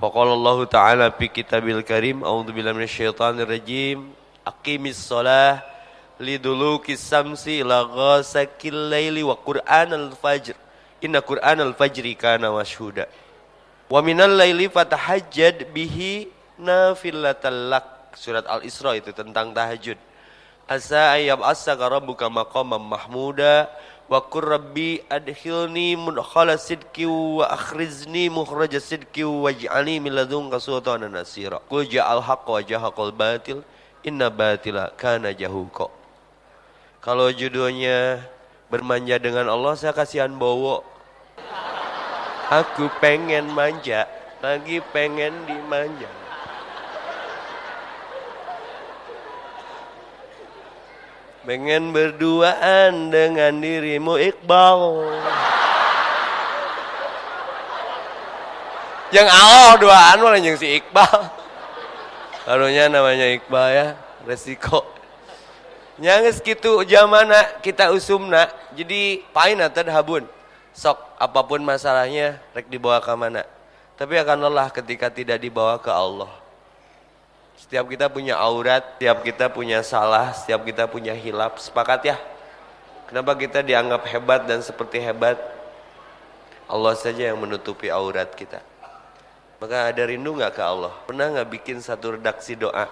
Faqala Allah Ta'ala fi kitabil karim A'udhu billahi minasyaitanir rajim. Aqimis salah Liduluki samsi ila ghasakil layli wa Qur'an al-fajr Inna Qur'an al-fajri kana mashuda Wa minal layli fatahajjad bihi nafilatal lak. Surat Al-Isra itu tentang tahajud. Asa ayyab asaka rabbuka maqamam mahmuda wa qur rabbi adkhilni mudkhala sidqi wa akhrizni mukhraja sidqi waj'alni min ladunka sultanan nasira. Qul ja'al haqq wa jahaqal batil inna batila kana jahuqa. Kalau judulnya bermanja dengan Allah saya kasihan bowo aku pengen manja lagi pengen dimanja Pengen berduaan dengan dirimu Iqbal. Yang Allah duaan malah yang si Iqbal. Harunya namanya Iqbal ya, resiko. Yang segitu zamana kita usumna, jadi pain atau habun. Sok apa pun masalahnya, rek dibawa ke mana. Tapi akan lelah ketika tidak dibawa ke Allah. Setiap kita punya aurat, setiap kita punya salah, setiap kita punya hilap. Sepakat ya? Kenapa kita dianggap hebat dan seperti hebat? Allah saja yang menutupi aurat kita. Maka ada rindu nggak ke Allah? Pernah nggak bikin satu redaksi doa?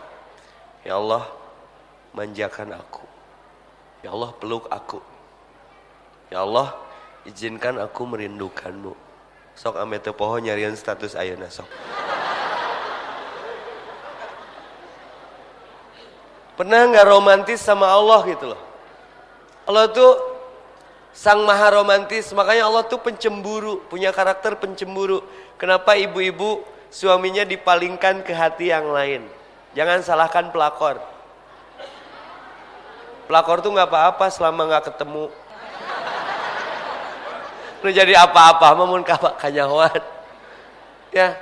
Ya Allah, manjakan aku. Ya Allah, peluk aku. Ya Allah, izinkan aku merindukanmu. Sok ame pohon nyarian status ayana sok. Pernah nggak romantis sama Allah gitu loh. Allah tuh sang maha romantis, makanya Allah tuh pencemburu, punya karakter pencemburu. Kenapa ibu-ibu suaminya dipalingkan ke hati yang lain? Jangan salahkan pelakor. Pelakor tuh nggak apa-apa selama nggak ketemu. Lu jadi apa-apa, mamun kanyawan. Ya,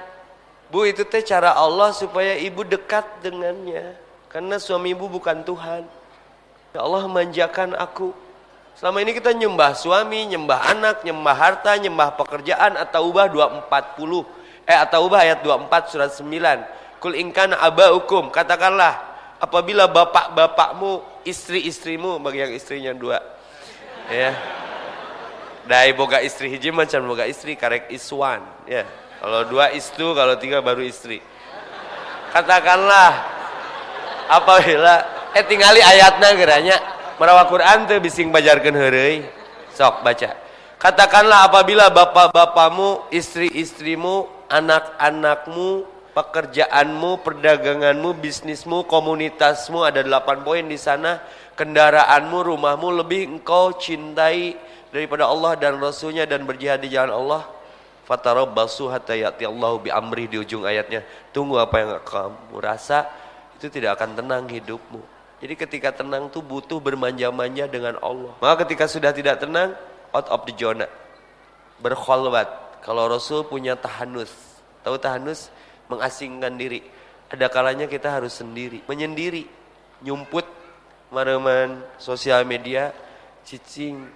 bu itu teh cara Allah supaya ibu dekat dengannya. Karena suami ibu bukan Tuhan. Ya Allah manjakan aku. Selama ini kita nyembah suami, nyembah anak, nyembah harta, nyembah pekerjaan atau ubah 240. Eh atau ubah ayat 24 surat 9. Kul ingkana abaukum. Katakanlah apabila bapak-bapakmu, istri-istrimu bagi yang istrinya dua. Ya. Dai boga istri hiji macam boga istri karek iswan. Ya. Kalau dua istu, kalau tiga baru istri. Katakanlah apabila eh tinggali ayatnya geranya merawat Quran tuh bising bajarkan heureuy sok baca. Katakanlah apabila bapak-bapakmu istri-istrimu anak-anakmu pekerjaanmu perdaganganmu bisnismu komunitasmu ada delapan poin di sana kendaraanmu rumahmu lebih engkau cintai daripada Allah dan Rasulnya dan berjihad di jalan Allah. Fatarabbasu hatta ya'ti Allahu bi amri di ujung ayatnya. Tunggu apa yang kamu rasa itu tidak akan tenang hidupmu. Jadi ketika tenang tuh butuh bermanja-manja dengan Allah. Maka ketika sudah tidak tenang, out of the zona. Berkholwat. Kalau Rasul punya tahanus. Tahu tahanus? Mengasingkan diri. Ada kalanya kita harus sendiri. Menyendiri. Nyumput. Mareman sosial media. Cicing.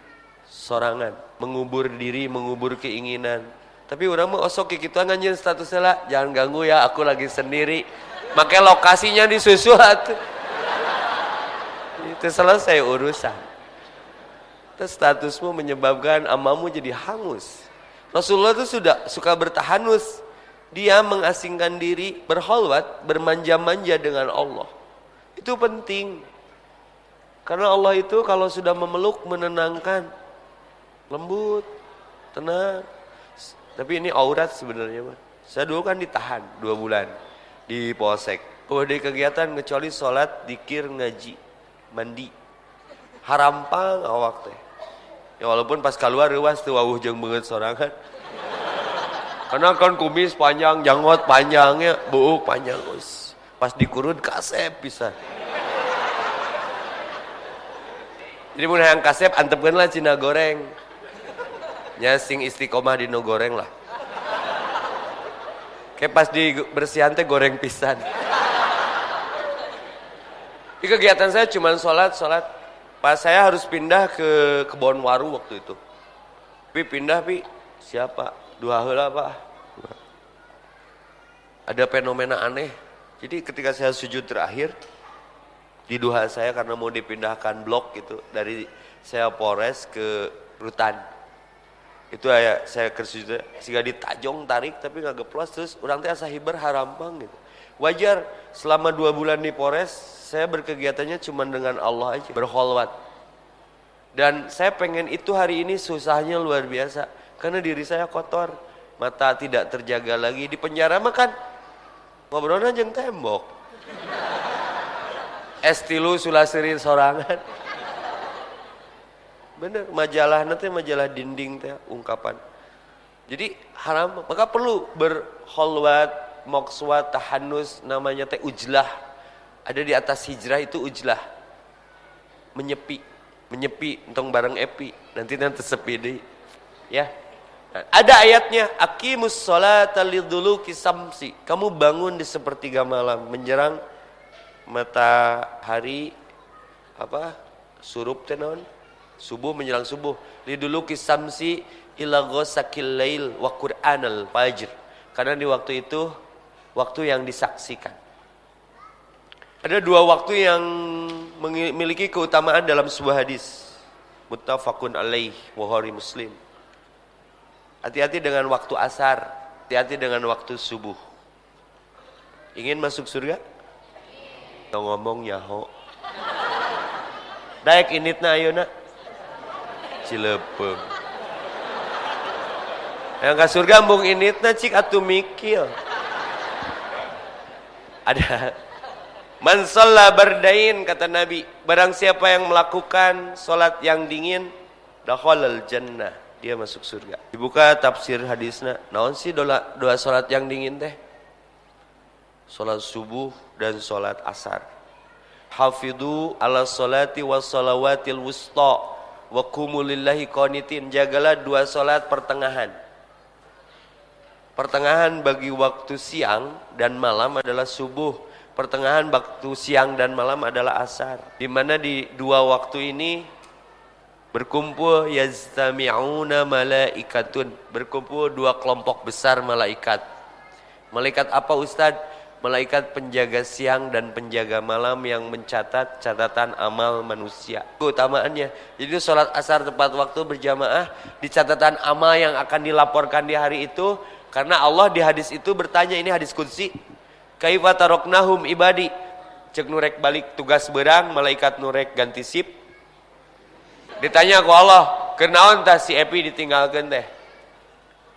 Sorangan. Mengubur diri, mengubur keinginan. Tapi orang mau osok kita nganjin statusnya lah. Jangan ganggu ya, aku lagi sendiri Maka lokasinya disusulat. Itu selesai urusan. Terus statusmu menyebabkan amamu jadi hangus. Rasulullah itu sudah suka bertahanus. Dia mengasingkan diri, berholwat, bermanja-manja dengan Allah. Itu penting. Karena Allah itu kalau sudah memeluk, menenangkan. Lembut, tenang. Tapi ini aurat sebenarnya. Saya dulu kan ditahan dua bulan di polsek. Oh, di kegiatan kecuali sholat, dikir, ngaji, mandi. Harampang awak teh. Ya walaupun pas keluar ruas tuh wawuh jeung banget sorangan. Karena kan kumis panjang, janggot panjangnya, buuk panjang. Us. Pas dikurun kasep bisa. Jadi mun yang kasep antepkeun lah cina goreng. Nya sing istiqomah di no goreng lah. Kayak pas di bersihan teh goreng pisan. Di kegiatan saya cuma sholat, sholat. Pas saya harus pindah ke kebon waru waktu itu. Pi pindah pi, siapa? Dua hela pak. ada fenomena aneh. Jadi ketika saya sujud terakhir di duha saya karena mau dipindahkan blok gitu dari saya Polres ke Rutan. Itu ya saya sujud sehingga ditajong tarik tapi nggak geplos terus orang teh asa hiber harampang gitu. Wajar selama dua bulan di Polres saya berkegiatannya cuma dengan Allah aja berholwat. Dan saya pengen itu hari ini susahnya luar biasa karena diri saya kotor, mata tidak terjaga lagi. Di penjara makan ngobrol aja tembok. Estilu sulasirin sorangan bener majalah nanti majalah dinding teh ungkapan jadi haram maka perlu berholwat mokswat tahanus namanya teh ujlah ada di atas hijrah itu ujlah menyepi menyepi untung bareng epi nanti nanti sepi deh ya ada ayatnya, akimus sholata liduluki samsi. Kamu bangun di sepertiga malam menjerang matahari apa? Surup tenon. Subuh menjelang subuh. Liduluki samsi ila ghasakil lail wa qur'anal fajr. Karena di waktu itu waktu yang disaksikan. Ada dua waktu yang memiliki keutamaan dalam sebuah hadis. Muttafaqun alaih wa muslim. Hati-hati dengan waktu asar, hati-hati dengan waktu subuh. Ingin masuk surga? Ngomong nyaho. Daek initna nak. Cilepeng. Yang ke surga mbung initna cik atu mikil. Ada Man berdain kata Nabi, barang siapa yang melakukan solat yang dingin, dakhalal jannah dia masuk surga. Dibuka tafsir hadisnya. Naon sih doa, doa salat yang dingin teh? Salat subuh dan salat asar. Hafidhu ala salati was salawatil wusta wa kumulillahi qanitin. Jagalah dua salat pertengahan. Pertengahan bagi waktu siang dan malam adalah subuh. Pertengahan waktu siang dan malam adalah asar. Di mana di dua waktu ini berkumpul yaztami'una malaikatun berkumpul dua kelompok besar malaikat malaikat apa Ustaz malaikat penjaga siang dan penjaga malam yang mencatat catatan amal manusia. Keutamaannya jadi sholat asar tepat waktu berjamaah di catatan amal yang akan dilaporkan di hari itu karena Allah di hadis itu bertanya ini hadis kudsi kaifa taroknahum ibadi? Cek nurek balik tugas berang malaikat nurek ganti sip. Ditanya ku Allah, kenaon tah si Epi ditinggalkan teh?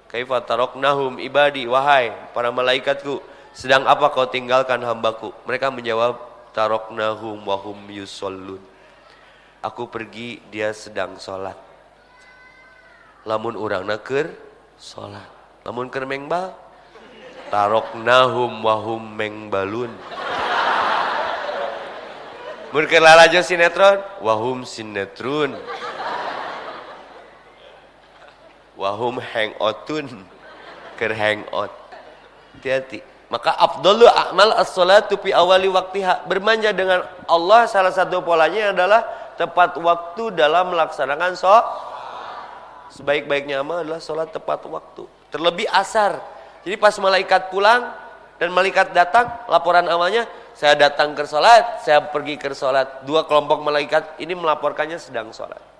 Kaifa ibadi? Wahai para malaikatku, sedang apa kau tinggalkan hambaku? Mereka menjawab, taroknahum wahum yusallun. Aku pergi, dia sedang sholat. Lamun urang naker, sholat. Lamun ker mengbal, taroknahum wahum mengbalun. Mun lalajo sinetron, wahum sinetron. Wahum hangoutun, ker hangout. Hati-hati. Maka afdalu amal as-salatu fi awali waktiha. Bermanja dengan Allah salah satu polanya adalah tepat waktu dalam melaksanakan sholat. Sebaik-baiknya amal adalah sholat tepat waktu. Terlebih asar. Jadi pas malaikat pulang dan malaikat datang, laporan amalnya saya datang ke sholat, saya pergi ke sholat. Dua kelompok malaikat ini melaporkannya sedang sholat.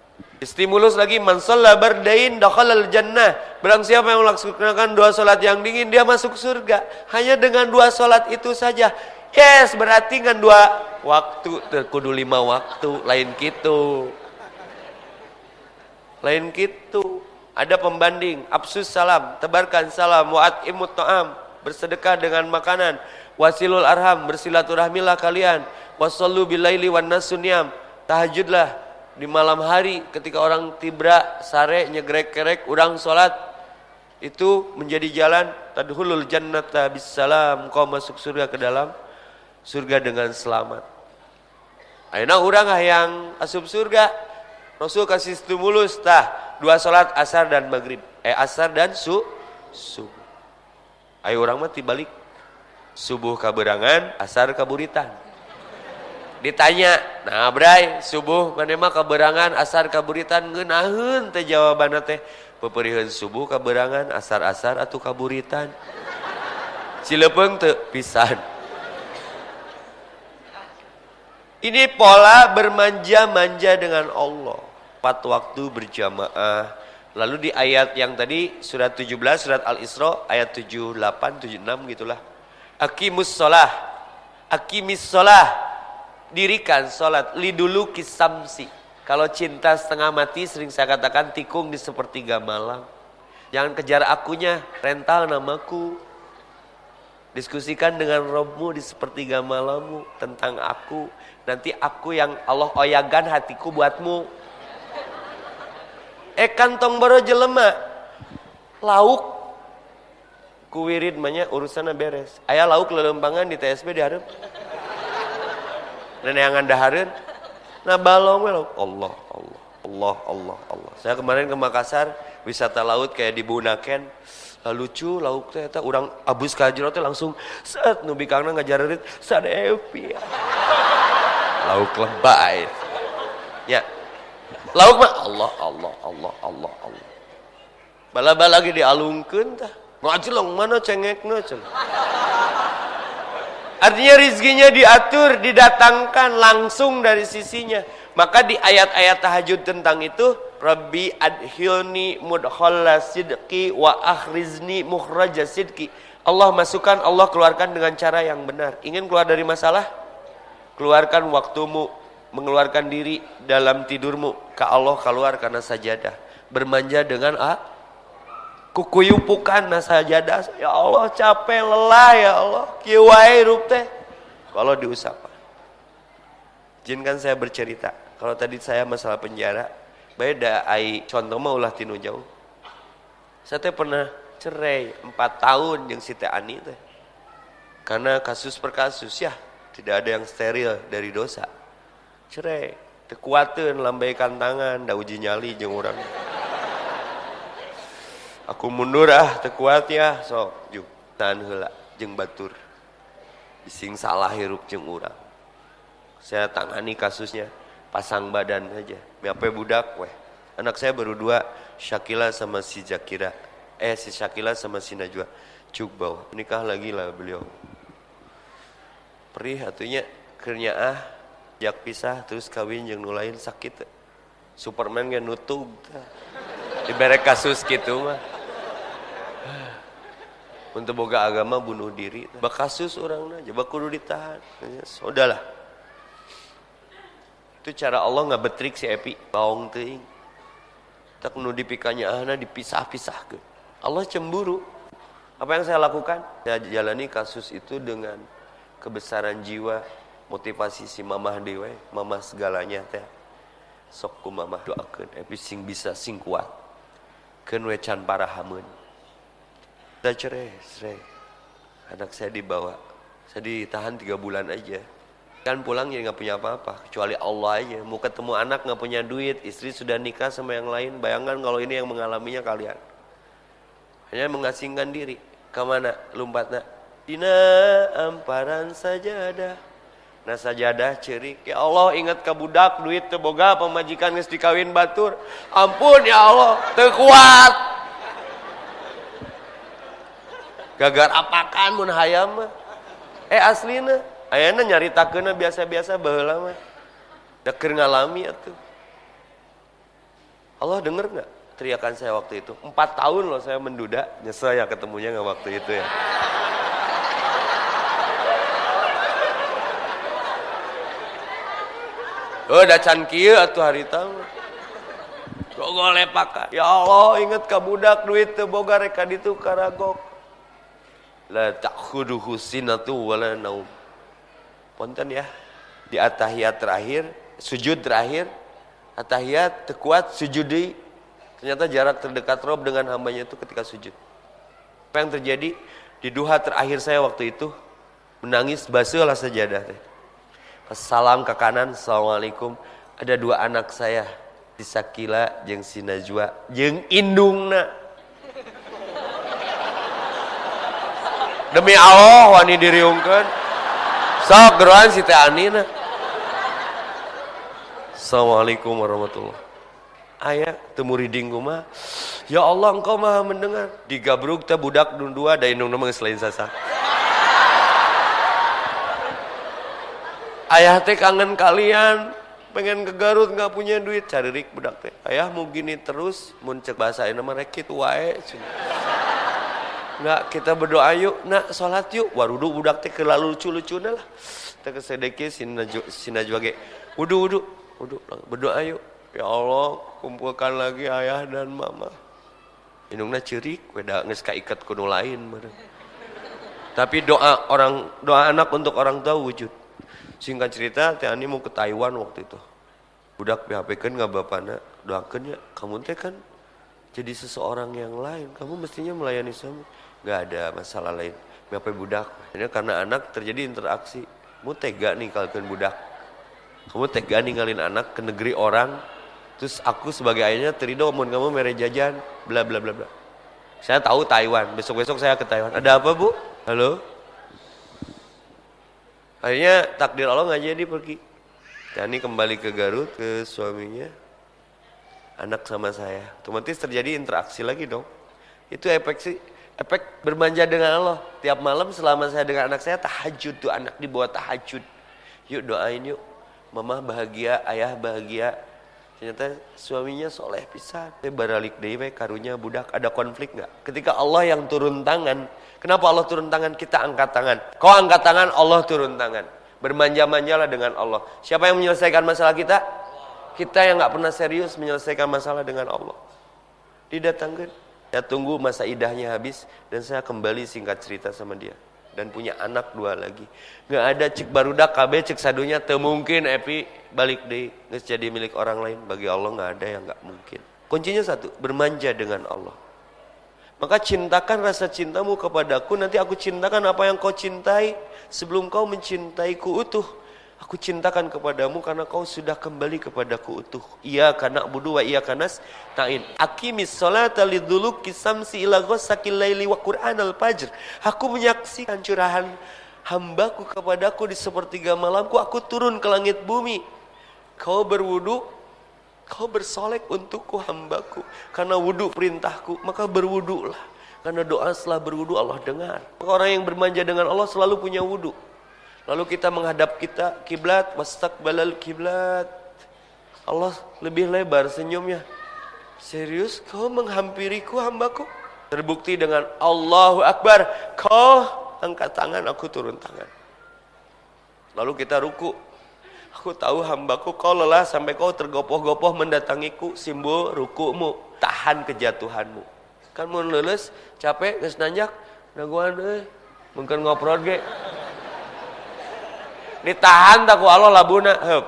Stimulus lagi, man berdain dakhalal jannah. Berang siapa yang melaksanakan dua sholat yang dingin, dia masuk surga. Hanya dengan dua sholat itu saja. Yes, berarti dengan dua waktu, terkudu lima waktu, lain gitu. Lain gitu. Ada pembanding, absus salam, tebarkan salam, wa'at imut ta'am, bersedekah dengan makanan, wasilul arham bersilaturahmilah kalian wasallu bilaili wan nasunyam tahajudlah di malam hari ketika orang tibra sare nyegrek kerek urang salat itu menjadi jalan tadhulul jannata bisalam kau masuk surga ke dalam surga dengan selamat. Ayeuna urang yang asup surga? Rasul kasih stimulus tah dua salat asar dan maghrib. Eh asar dan su subuh. Ayo orang mah tibalik. Subuh kaberangan, asar kaburitan. Ditanya, nah bray, subuh mana mah kaberangan, asar kaburitan ngeunaheun teh jawabanna teh. Peperiheun subuh kaberangan, asar-asar atau kaburitan. Cilepeng tuh pisan. Ini pola bermanja-manja dengan Allah. Empat waktu berjamaah. Lalu di ayat yang tadi surat 17 surat Al-Isra ayat 78 76 gitulah. Akimus sholah. Akimis sholah. Dirikan sholat. Lidulu kisamsi. Kalau cinta setengah mati sering saya katakan tikung di sepertiga malam. Jangan kejar akunya, rental namaku. Diskusikan dengan Robmu di sepertiga malammu tentang aku. Nanti aku yang Allah oyagan hatiku buatmu. Eh kantong baru jelema. Lauk. Kuwirid banyak urusannya beres. Ayah lauk lelempangan di TSB di anda harap. Nah balong. Allah, Allah, Allah, Allah, Allah. Saya kemarin ke Makassar, wisata laut kayak di Bunaken lucu lauk teh eta urang abus ka jero teh langsung set nu bikangna ngajarerit sadepi. Lauk lebay ya. Lauk mah Allah Allah Allah Allah Allah. Bala-bala lagi dialungkeun tah. Ngajelong mana cengekna cenah Artinya rizkinya diatur, didatangkan langsung dari sisinya. Maka di ayat-ayat tahajud tentang itu, Rabbi adhilni mudkhalla sidqi wa akhrizni mukhraja sidqi. Allah masukkan, Allah keluarkan dengan cara yang benar. Ingin keluar dari masalah? Keluarkan waktumu, mengeluarkan diri dalam tidurmu. Ke Allah keluar karena sajadah. Bermanja dengan ah, kukuyupukan sajadah. Ya Allah capek, lelah ya Allah. Kiwai rup teh. Kalau diusap. Jinkan saya bercerita. Kalau tadi saya masalah penjara, beda ai contoh mah ulah tinu jauh saya teh pernah cerai empat tahun yang si ani teh karena kasus per kasus ya tidak ada yang steril dari dosa cerai kekuatan lambaikan tangan da uji nyali jeng orang aku mundur ah tekuat ya sok juk tahan hela jeng batur bising salah hirup jeng orang saya tangani kasusnya pasang badan aja. Miape budak weh. Anak saya baru dua, Syakila sama si Jakira. Eh si Syakila sama si Najwa. Cuk bawah. Nikah lagi lah beliau. Perih atunya kernya ah jak pisah terus kawin yang nulain sakit. Superman yang nutup. Diberi kasus gitu mah. Untuk boga agama bunuh diri. Bakasus orang aja, bakudu ditahan. Sudahlah. Itu cara Allah nggak betrik si Epi. Baong teing. Tak nu dipikanya ahna dipisah-pisah ke. Allah cemburu. Apa yang saya lakukan? Saya jalani kasus itu dengan kebesaran jiwa, motivasi si mamah dewe, mamah segalanya teh. Sok ku mamah doakan, epi sing bisa sing kuat. Keun we can parahameun. Saya cerai, cerai. Anak saya dibawa. Saya ditahan tiga bulan aja. Kan pulang ya nggak punya apa-apa, kecuali Allah aja. Mau ketemu anak nggak punya duit, istri sudah nikah sama yang lain. Bayangkan kalau ini yang mengalaminya kalian. Hanya mengasingkan diri. Ke mana nak? Dina amparan sajadah. Nah sajadah cerik. Ya Allah ingat ke budak duit teboga pemajikan nges dikawin batur. Ampun ya Allah, terkuat. Gagar apakan mun hayam Eh aslina Ayana nyari takena biasa-biasa baheula mah. Deker ngalami atuh. Allah denger nggak teriakan saya waktu itu? Empat tahun loh saya menduda, nyesel ya ketemunya nggak waktu itu ya. Oh, udah can kieu atuh harita mah. Gogo lepakan. Ya Allah, inget ka budak duit boga ditu karagok. La ta'khuduhu sinatu wala naum. Ponten ya. Di atahiyat terakhir, sujud terakhir, atahiyat terkuat sujud di ternyata jarak terdekat Rob dengan hambanya itu ketika sujud. Apa yang terjadi? Di duha terakhir saya waktu itu menangis basuh lah sajadah salam ke kanan, Assalamualaikum. Ada dua anak saya, si Sakila jeng si Najwa, jeng Indungna. demi Allah wani diriungkan. Sok geruan si teh Anina Assalamualaikum warahmatullahi ayah temu reading kumah ya Allah engkau maha mendengar. Digabruk teh budak dun dua da indung nama selain sasa. Ayah teh kangen kalian pengen ke Garut nggak punya duit. Cari rik budak teh ayah mau gini terus muncak bahasa ini mah itu wae nggak kita berdoa yuk. Nak sholat yuk. Warudu budak teh kelalu lucu lucu lah. Kita kesedeki sina sina juage wudu wudu. Wudu berdoa yuk. Ya Allah kumpulkan lagi ayah dan mama. Indungna cerik weda geus ikat kuno lain tapi doa orang doa anak untuk orang tua wujud. Singkat cerita, Teh Ani mau ke Taiwan waktu itu. Budak PHP kan nggak bapaknya doakan ya, kamu teh kan jadi seseorang yang lain. Kamu mestinya melayani suami. Nggak ada masalah lain. PHP budak. Ini karena anak terjadi interaksi. Kamu tega nih kalian budak. Kamu tega ninggalin anak ke negeri orang. Terus aku sebagai ayahnya terido mau kamu mere jajan, bla bla bla bla. Saya tahu Taiwan. Besok-besok saya ke Taiwan. Ada apa bu? Halo? Akhirnya takdir Allah nggak jadi pergi. Tani kembali ke Garut ke suaminya, anak sama saya. Otomatis terjadi interaksi lagi dong. Itu efek sih, efek bermanja dengan Allah. Tiap malam selama saya dengan anak saya tahajud tuh anak dibawa tahajud. Yuk doain yuk, mama bahagia, ayah bahagia. Ternyata suaminya soleh pisan. Baralik deh karunya budak. Ada konflik nggak? Ketika Allah yang turun tangan, Kenapa Allah turun tangan? Kita angkat tangan. Kau angkat tangan, Allah turun tangan. Bermanja-manjalah dengan Allah. Siapa yang menyelesaikan masalah kita? Kita yang nggak pernah serius menyelesaikan masalah dengan Allah. Didatangkan. Saya tunggu masa idahnya habis dan saya kembali singkat cerita sama dia dan punya anak dua lagi. Nggak ada cek barudak KB cek sadunya temungkin epi balik deh nggak jadi milik orang lain. Bagi Allah nggak ada yang nggak mungkin. Kuncinya satu, bermanja dengan Allah. Maka cintakan rasa cintamu kepadaku, nanti aku cintakan apa yang kau cintai. Sebelum kau mencintaiku utuh, aku cintakan kepadamu karena kau sudah kembali kepadaku utuh. Iya karena budu wa iya kanas ta'in. Akimis salata liduluki samsi ila ghasakil laili wa Qur'an al-fajr. Aku menyaksikan curahan hambaku kepadaku di sepertiga malamku. Aku turun ke langit bumi. Kau berwudu, Kau bersolek untukku hambaku. Karena wudhu perintahku, maka berwudhulah. Karena doa setelah berwudhu Allah dengar. Orang yang bermanja dengan Allah selalu punya wudhu. Lalu kita menghadap kita kiblat, balal kiblat. Allah lebih lebar senyumnya. Serius kau menghampiriku hambaku? Terbukti dengan Allahu Akbar. Kau angkat tangan, aku turun tangan. Lalu kita ruku. Aku tahu hambaku kau lelah sampai kau tergopoh-gopoh mendatangiku simbol rukumu. Tahan kejatuhanmu. Kan mau lulus, capek, nges nanjak. Naguan eh. Mungkin ngoprol ge. Ditahan tak Allah labuna. Hup.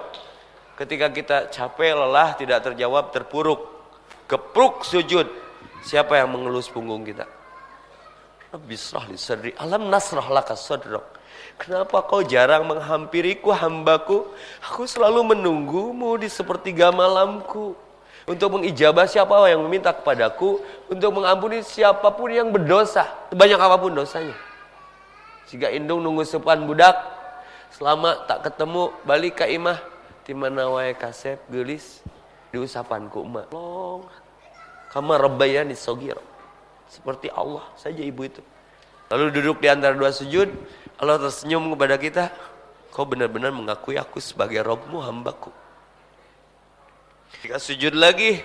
Ketika kita capek, lelah, tidak terjawab, terpuruk. Kepruk sujud. Siapa yang mengelus punggung kita? Bisrah li. Alam nasrah laka. Kenapa kau jarang menghampiriku hambaku? Aku selalu menunggumu di sepertiga malamku. Untuk mengijabah siapa yang meminta kepadaku. Untuk mengampuni siapa pun yang berdosa. Sebanyak apa pun dosanya. Jika indung nunggu sepan budak. Selama tak ketemu balik ke imah. Timana wae kasep gelis. Di usapanku emak. Long. Kama rabbayani sogir. Seperti Allah saja ibu itu. Lalu duduk di antara dua sujud. Allah tersenyum kepada kita, kau benar-benar mengakui aku sebagai Robmu, hambaku. Jika sujud lagi,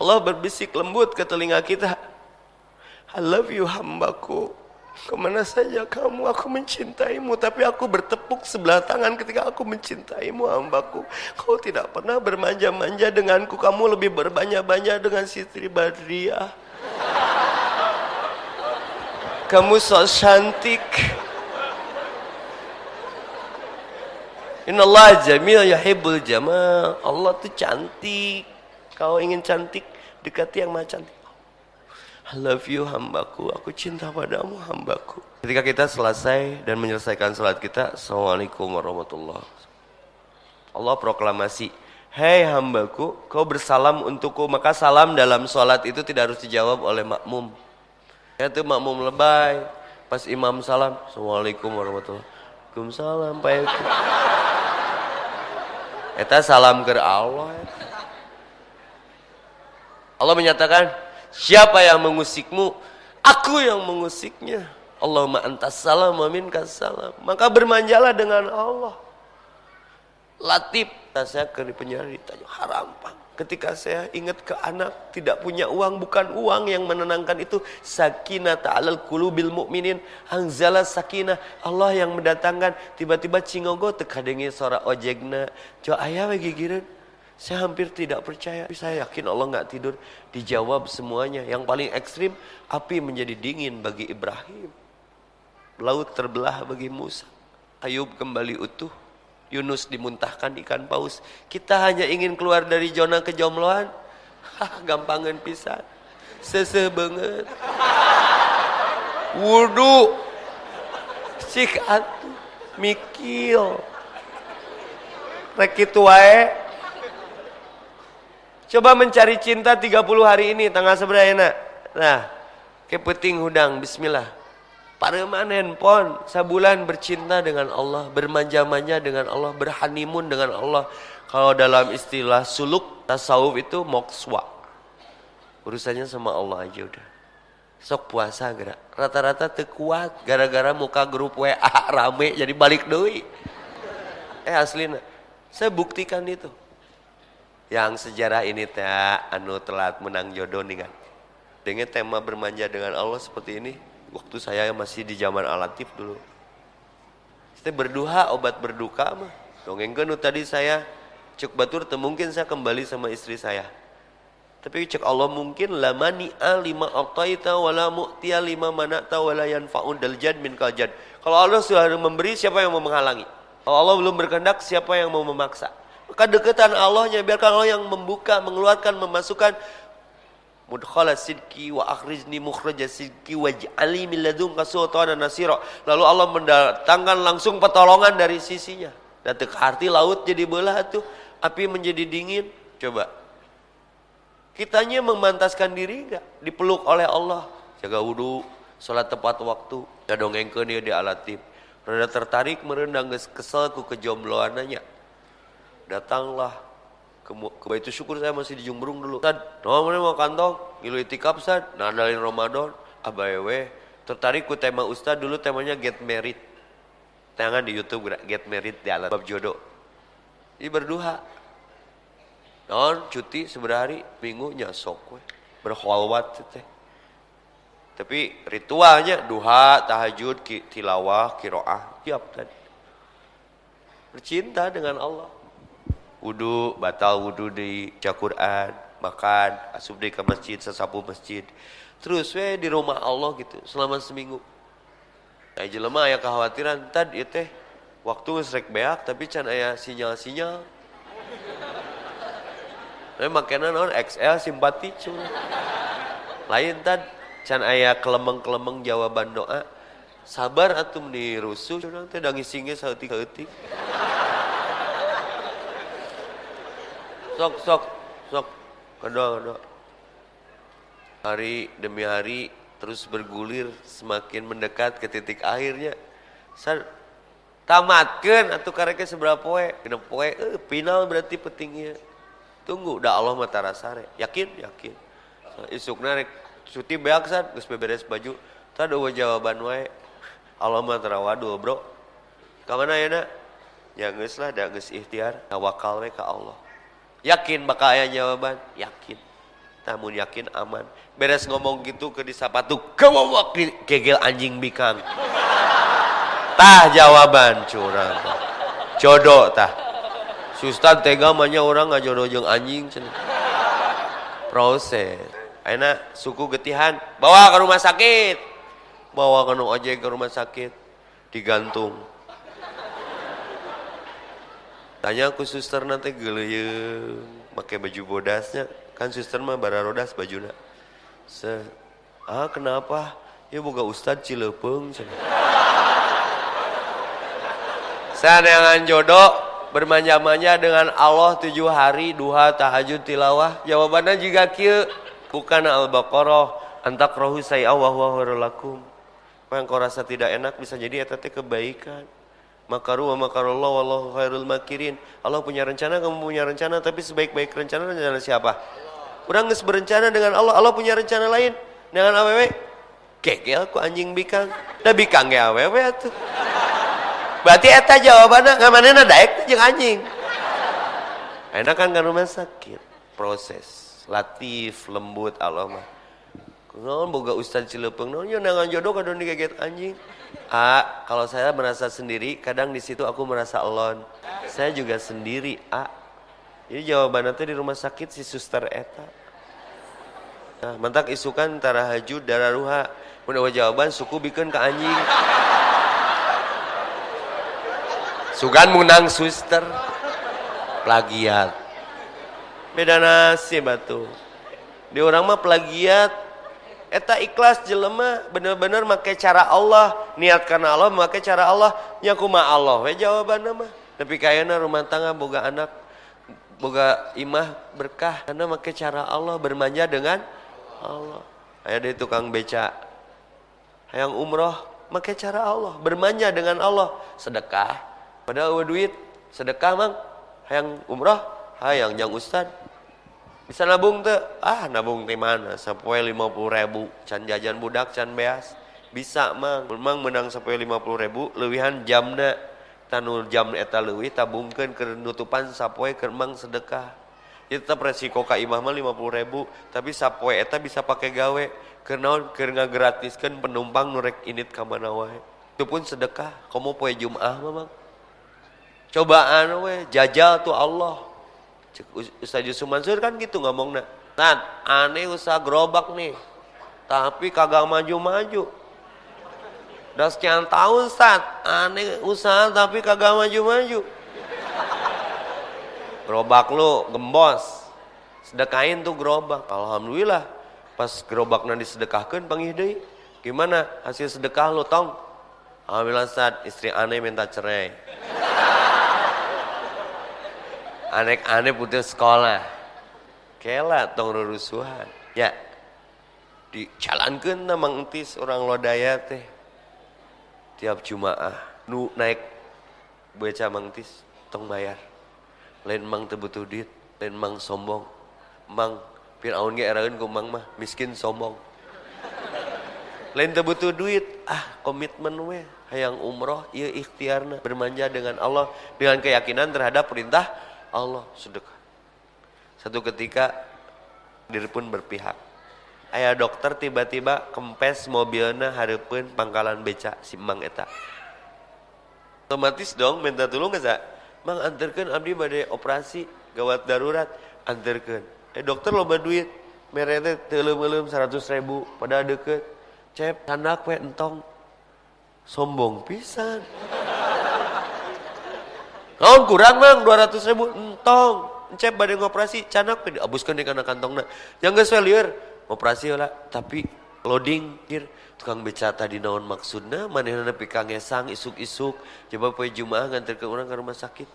Allah berbisik lembut ke telinga kita. I love you hambaku. Ke mana saja kamu, aku mencintaimu. Tapi aku bertepuk sebelah tangan ketika aku mencintaimu hambaku. Kau tidak pernah bermanja-manja denganku. Kamu lebih berbanya-banya dengan Siti Badriah. Kamu so cantik. Inna Allah jamil yuhibbul jamal. Allah tuh cantik. Kau ingin cantik, dekati yang maha cantik. I love you hambaku. Aku cinta padamu hambaku. Ketika kita selesai dan menyelesaikan salat kita, Assalamualaikum warahmatullahi Allah proklamasi, Hei hambaku, kau bersalam untukku. Maka salam dalam salat itu tidak harus dijawab oleh makmum. Ya itu makmum lebay. Pas imam salam, Assalamualaikum warahmatullahi wabarakatuh. Waalaikumsalam Pak Eko. Eta salam ke Allah. Allah menyatakan, siapa yang mengusikmu? Aku yang mengusiknya. Allahumma antas salam wa salam. Maka bermanjalah dengan Allah. Latif, saya ke penjara ditanya haram pak. Ketika saya ingat ke anak tidak punya uang bukan uang yang menenangkan itu sakinah ta'alal qulubil mukminin anzala sakinah Allah yang mendatangkan tiba-tiba cingogo tekadengi sora ojekna jo ayah bagi gigireun saya hampir tidak percaya. Saya yakin Allah nggak tidur. Dijawab semuanya. Yang paling ekstrim, api menjadi dingin bagi Ibrahim. Laut terbelah bagi Musa. Ayub kembali utuh. Yunus dimuntahkan ikan paus. Kita hanya ingin keluar dari zona kejombloan. Hah, gampangan pisan. Sese banget. Wudhu. Cik atu. Mikil. Rek itu wae Coba mencari cinta 30 hari ini tanggal seberapa? Nah, kepeting hudang bismillah. Pareman handphone sabulan bercinta dengan Allah, bermanja-manja dengan Allah, berhanimun dengan Allah. Kalau dalam istilah suluk tasawuf itu mokswa. Urusannya sama Allah aja udah. Sok puasa gerak. Rata-rata terkuat gara-gara muka grup WA rame jadi balik doi. Eh asli saya buktikan itu yang sejarah ini teh anu telat menang jodoh kan dengan tema bermanja dengan Allah seperti ini waktu saya masih di zaman alatif dulu. Saya berduha obat berduka mah. Dongengkeun tadi saya cek batur mungkin saya kembali sama istri saya. Tapi cek Allah mungkin lamani lima oktaita wala mu'tiya lima manata wala yanfa'un daljad min kaljad kalau Allah sudah memberi siapa yang mau menghalangi? Kalau Allah belum berkehendak siapa yang mau memaksa maka dekatan Allahnya biarkan Allah yang membuka, mengeluarkan, memasukkan mudkhala sidki wa akhrizni mukhraja sidki waj'ali min ladunka sultanan nasira. Lalu Allah mendatangkan langsung pertolongan dari sisinya. Dan teka arti laut jadi belah tuh, api menjadi dingin. Coba. Kitanya memantaskan diri enggak? Dipeluk oleh Allah. Jaga wudhu, sholat tepat waktu. Dadongengkeun dia di alatif. Rada tertarik merendang kesel ku kejombloannya datanglah ke, ke Baitu Syukur saya masih di Jumbrung dulu. Tad, nomornya mau kantong, ngilu itikaf sad, nandalin Ramadan, abayewe. Tertarik ku tema Ustad dulu temanya Get Married. Tangan di Youtube Get Married di alat bab jodoh. Ini berduha. Non cuti seberapa hari minggu nyasok we. Berholwat teh. Tapi ritualnya duha, tahajud, tilawah, kiroah, siap tadi. Bercinta dengan Allah wudhu, batal wudhu di Quran, makan, asup di ke masjid, sesapu masjid. Terus we di rumah Allah gitu selama seminggu. Nah jelema aya kekhawatiran tad ieu teh waktu geus rek beak tapi can aya sinyal-sinyal. Eh makanya non XL simpati cuma. Lain tad can aya kelemeng-kelemeng jawaban doa. Sabar atuh di rusuh curang teh da ngisingnya saeutik-saeutik. Sok sok sok. Kedua kedua. Hari demi hari terus bergulir semakin mendekat ke titik akhirnya. San, tamatkan atau kareke seberapa poe? Kena poe eh, final berarti petingnya tunggu dah Allah mata rasare yakin? Yakin. Isuk narik cuti beak san geus beberes baju. Tadi ada jawaban wae. Allah mah waduh bro. Ke mana ya nak? Ya geus lah da geus ikhtiar. Tawakal we ka Allah Yakin bakal ayah jawaban? Yakin. Namun yakin aman. Beres ngomong gitu ke disapatu, kewawak kegel anjing bikang. Tah jawaban curang. Jodoh tah. Sustan tega mahnya orang nggak jodoh jeng anjing. Proses. Aina suku getihan, bawa ke rumah sakit. Bawa ke ojek ke rumah sakit. Digantung tanya aku suster nanti geleyeng pakai baju bodasnya. Kan suster mah bara rodas bajuna. Se ah kenapa? Ya boga ustad cilepeng Seandainya jodoh bermanja-manja dengan Allah tujuh hari duha tahajud tilawah. Jawabannya juga kia bukan al-baqarah antak rohu saya wa lakum. Apa yang kau rasa tidak enak bisa jadi etate kebaikan Makaru wa makarullah wallahu khairul makirin. Allah punya rencana, kamu punya rencana, tapi sebaik-baik rencana rencana siapa? Orang nges berencana dengan Allah, Allah punya rencana lain. Dengan awewe, kegel ku anjing bikang. Da bikang ya awewe atuh. Berarti eta jawabannya ngamanena daek jeung anjing. enak kan kan rumah sakit proses latif lembut Allah mah non boga ustaz cilepeng non yo nangan jodoh kadang digeget anjing A, kalau saya merasa sendiri, kadang di situ aku merasa alone. Saya juga sendiri, A. Jadi jawaban nanti di rumah sakit si suster eta. Nah, mentak isukan tara haju darah ruha. Mun jawaban suku bikin ke anjing. Sugan menang suster. Plagiat. Beda nasi batu. Di orang mah plagiat eta ikhlas jelema bener-bener make cara Allah. Niat karena Allah make cara Allah. Nyakuma Allah we jawabannya mah. Tapi kayaknya rumah tangga boga anak boga imah berkah. Karena make cara Allah bermanja dengan Allah. Ayah dari tukang beca. Yang umroh make cara Allah bermanja dengan Allah. Sedekah. Padahal duit sedekah mang. Yang umroh hayang jang ustad bisa nabung tuh ah nabung di mana? Sampai lima puluh ribu. Can jajan budak can beas. Bisa mang. Memang menang sampai lima puluh ribu lewihan jamna tanur jam eta leuwih tabungkeun ke nutupan sapoe ke mang sedekah. Itu tetap resiko ka imah mah lima puluh ribu. Tapi sapoe eta bisa pakai gawe. Karena karena gratiskan penumpang nurek init kamana wae. Itu pun sedekah. Kamu poe jum'ah memang cobaan we jajal tuh Allah Ustaz Yusuf Mansur kan gitu ngomong nak. Nah, aneh usaha gerobak nih. Tapi kagak maju-maju. Udah sekian tahun Ustaz, aneh usaha tapi kagak maju-maju. Gerobak lu gembos. Sedekahin tuh gerobak. Alhamdulillah. Pas gerobaknya disedekahkan panggih Gimana hasil sedekah lu tong? Alhamdulillah Ustaz, istri aneh minta cerai anek-anek putus sekolah. Kela tong rusuhan ya dijalankan nama entis orang lodaya teh. Tiap jumaah nu naik baca mangtis tong bayar. Lain mang tebutuh duit lain mang sombong. Mang Fir'aun ge eraeun ku mang mah miskin sombong. Lain tebutuh duit ah komitmen we hayang umroh iya ikhtiarna. Bermanja dengan Allah dengan keyakinan terhadap perintah Allah sedekah. Satu ketika diri pun berpihak. Ayah dokter tiba-tiba kempes mobilnya harapun pangkalan beca si Mang Eta. Otomatis dong minta tolong gak Mang antarkan abdi badai operasi gawat darurat antarkan. Eh dokter loba duit merete telum-elum seratus ribu pada deket. Cep tanda kue entong sombong pisan. Kawan kurang mang 200 ribu. Entong. Encep badai ngoperasi. Canak. Diabuskan di kana kantongna. Yang geus lieur ngoperasi lah tapi loading kir. Tukang beca tadi naon maksudna? Manehna nepi ka ngesang isuk-isuk. Coba poe jumaah ke orang ke rumah sakit.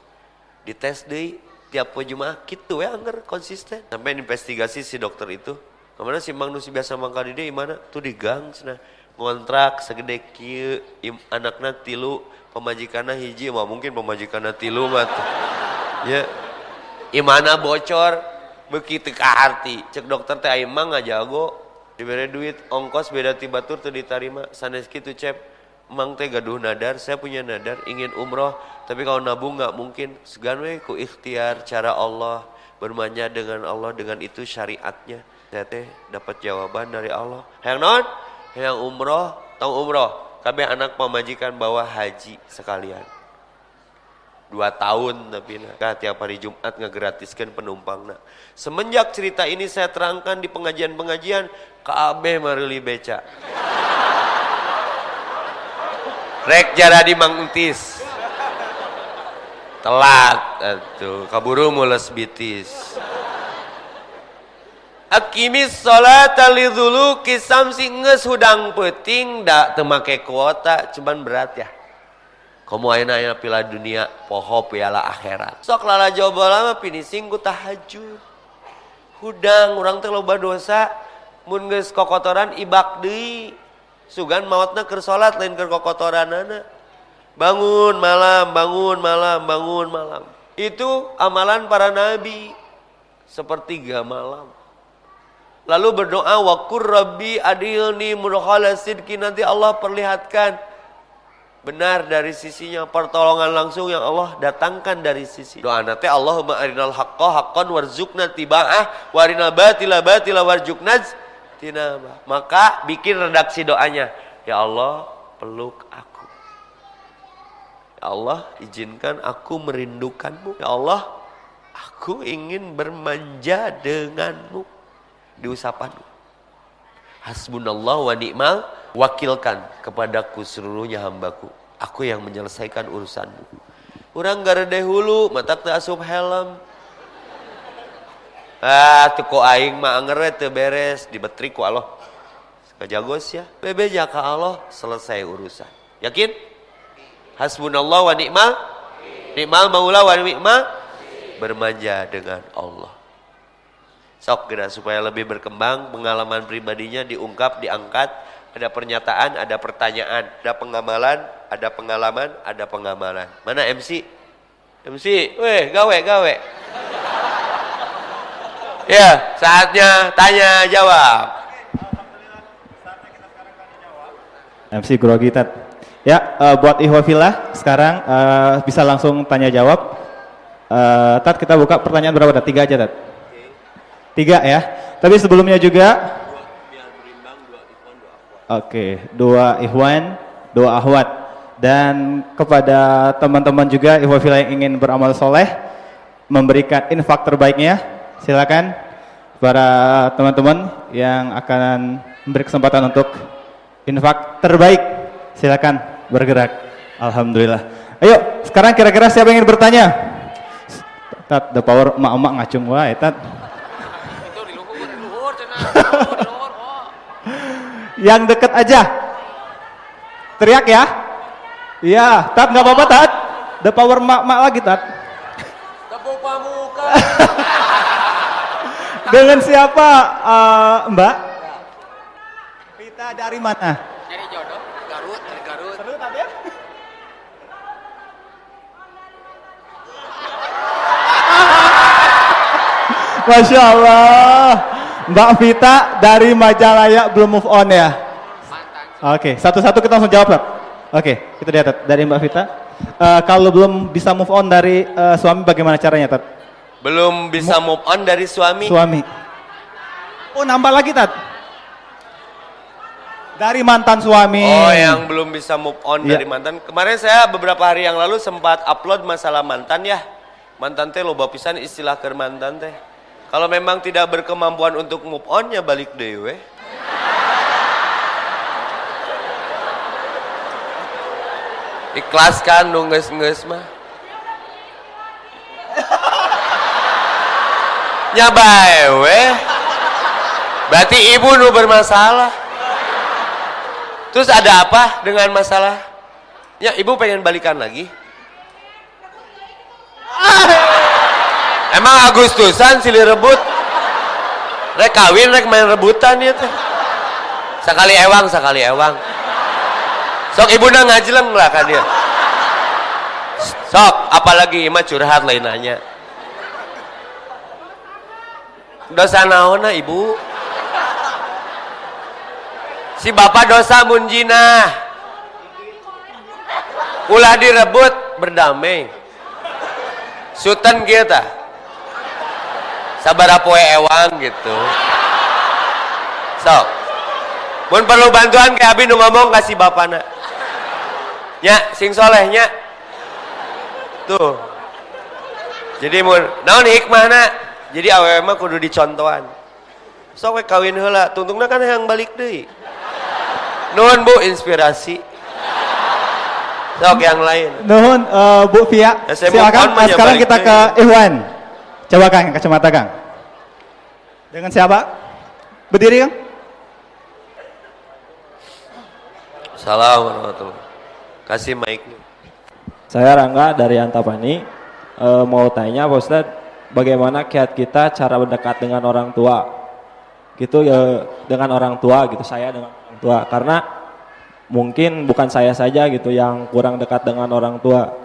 Dites deui tiap poe jumaah. Kitu we anggar konsisten. Sampai investigasi si dokter itu. Ke mana si mang nu si biasa mangka di mana? Tuh di gang cenah ngontrak segede kieu anakna tilu pemajikanna hiji mah mungkin pemajikanna tilu mah ya. Imana bocor? Begitu ke arti. Cek dokter teh aing mah jago diberi duit ongkos beda tiba tur teu diterima sanes kitu cep emang teh gaduh nadar saya punya nadar ingin umroh tapi kalau nabung nggak mungkin. Segan we ku ikhtiar cara Allah bermanja dengan Allah dengan itu syariatnya. Saya teh dapat jawaban dari Allah. Non yang umroh tahu umroh? Kami anak pemajikan bawa haji sekalian. Dua tahun tapi nah, tiap hari Jumat ngegratiskan penumpang nah. semenjak cerita ini saya terangkan di pengajian-pengajian KB marili beca. Rek jara di manguntis telat atuh. Kaburu mules bitis Akimis salat lidulu kisam singes hudang peting dak temake kuota cuman berat ya. Kamu aina aina pila dunia poho piala akhirat. Sok lala jawab lama finishing ku tahajud. Hudang orang teh loba dosa mun geus kokotoran ibak deui. Sugan mautna keur salat lain keur kokotoranana. Bangun malam, bangun malam, bangun malam. Itu amalan para nabi. Sepertiga malam Lalu berdoa wa rabbi adilni mudkhala sidki nanti Allah perlihatkan. Benar dari sisinya pertolongan langsung yang Allah datangkan dari sisi. Doa nanti Allahumma arinal haqqa haqqan warzuqna tiba'ah warinal batila batila warzuqna tinaba maka bikin redaksi doanya. Ya Allah peluk aku. Ya Allah izinkan aku merindukanmu. Ya Allah aku ingin bermanja denganmu diusapanmu hasbunallah wa ni'mal wakilkan kepadaku seluruhnya hambaku. Aku yang menyelesaikan urusanmu. Orang garede hulu, mata teu asup helm. Ah, tuh kok aing mah angere teu beres, dibetri ku Allah. Kajagos ya. Bebe jaka Allah selesai urusan. Yakin? Hasbunallah wa ni'mal ni'mal maula wa ni'mal bermanja dengan Allah. Sok kira supaya lebih berkembang pengalaman pribadinya diungkap, diangkat ada pernyataan, ada pertanyaan, ada pengamalan, ada pengalaman, ada pengamalan. Mana MC? MC, weh, gawe, gawe. ya, saatnya tanya jawab. MC grogi Tat. Ya, uh, buat Ihwafillah sekarang uh, bisa langsung tanya jawab. Uh, tat kita buka pertanyaan berapa Tat? Tiga aja Tat. Tiga ya. Tapi sebelumnya juga Oke, dua ikhwan, dua ahwat. Dan kepada teman-teman juga ikhwafillah yang ingin beramal soleh, memberikan infak terbaiknya, silakan para teman-teman yang akan memberi kesempatan untuk infak terbaik, silakan bergerak. Alhamdulillah. Ayo, sekarang kira-kira siapa yang ingin bertanya? Tat, the power emak-emak ngacung wae, tat. Itu di luhur, di luhur, yang deket aja. Teriak ya. Iya, Tat nggak apa-apa Tat. The power mak-mak lagi Tat. Tepuk pamuka. Dengan siapa uh, Mbak? Kita dari mana? Dari jodoh, Garut, dari Garut. Seru Tat ya? Masya Allah. Mbak Vita dari Majalaya belum move on ya? Oke, okay. satu-satu kita langsung jawab, Oke, okay, kita lihat dari Mbak Vita. Uh, kalau belum bisa move on dari uh, suami bagaimana caranya, Tat? Belum bisa Mo move on dari suami? Suami. Oh, nambah lagi, Tat. Dari mantan suami. Oh, yang belum bisa move on yeah. dari mantan. Kemarin saya beberapa hari yang lalu sempat upload masalah mantan ya. Mantan teh loba pisan istilah ke mantan teh. Kalau memang tidak berkemampuan untuk move on ya balik dewe. Ikhlaskan nungges-nges mah. Nyabai we. Berarti ibu nu bermasalah. Terus ada apa dengan masalah? Ya ibu pengen balikan lagi. Emang Agustusan silih rebut? Rek kawin, rek main rebutan ya teh. Sekali ewang, sekali ewang. Sok ibu nang ngajelem lah kan dia. Sok, apalagi ima curhat lain nanya. Dosa naona ibu? Si bapak dosa munjina. Ulah direbut berdamai. Sultan kita sabar poe ewang gitu. Sok mun perlu bantuan kayak abi nu ngomong kasih bapana nya sing solehnya tuh. Jadi mun naon hikmahna jadi awewe mah kudu dicontohan. Sok we kawin heula tuntungna kan yang balik deui. Nuhun bu inspirasi. Sok yang lain. Nuhun uh, bu Fia. Ya, silakan. sekarang kita ke Iwan Coba Kang, kacamata Kang. Dengan siapa? Berdiri Kang. Assalamualaikum Kasih mic Saya Rangga dari Antapani. E, mau tanya Pak Ustadz, bagaimana kiat kita cara berdekat dengan orang tua? Gitu ya dengan orang tua gitu, saya dengan orang tua. Karena mungkin bukan saya saja gitu yang kurang dekat dengan orang tua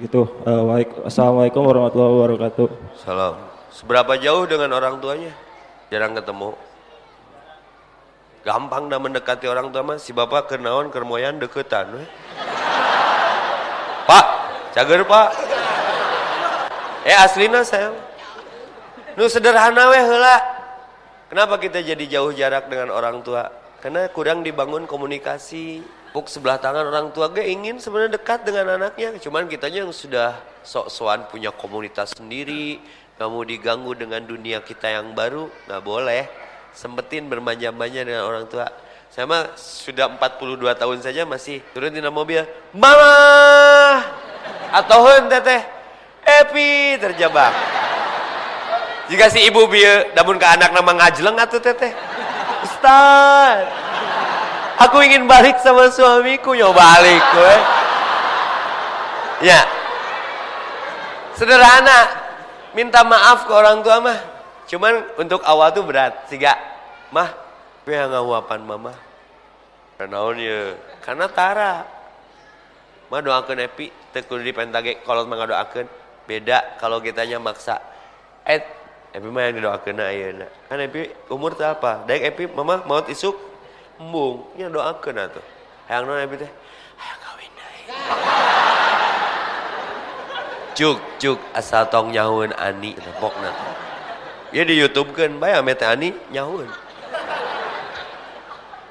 Gitu. Uh, Assalamualaikum warahmatullahi wabarakatuh. Salam. Seberapa jauh dengan orang tuanya? Jarang ketemu. gampang dah mendekati orang tua mah si bapak kenaon kermoyan deketan we. pak cager pak eh aslina saya nu sederhana weh heula kenapa kita jadi jauh jarak dengan orang tua karena kurang dibangun komunikasi Puk sebelah tangan orang tua ge ingin sebenarnya dekat dengan anaknya cuman kitanya yang sudah sok-sokan punya komunitas sendiri nggak mau diganggu dengan dunia kita yang baru nggak boleh sempetin bermanja-manja dengan orang tua. Saya mah sudah 42 tahun saja masih turun di mobil. Mama! Atau teteh. Epi terjebak. Jika si ibu bieu namun ke anak nama ngajleng atau teteh. Ustaz. Aku ingin balik sama suamiku, nyoba balik gue. Ya. Sederhana. Minta maaf ke orang tua mah Cuman untuk awal tuh berat. Siga, mah, gue ngawapan mama. Karena ya, karena tara. Mah doakan epi, tekul di pentage kalau mah doakan. Beda kalau kitanya maksa. Eh, epi mah yang didoakan na ayeuna. Kan epi umur tuh apa? Daik epi mama mau isuk embung, nya doakan atuh. Hayang non epi teh, hayang kawin deui. Cuk, cuk asal tong nyahuan ani pokna Ya di YouTube kan, bayang mete ani nyahun.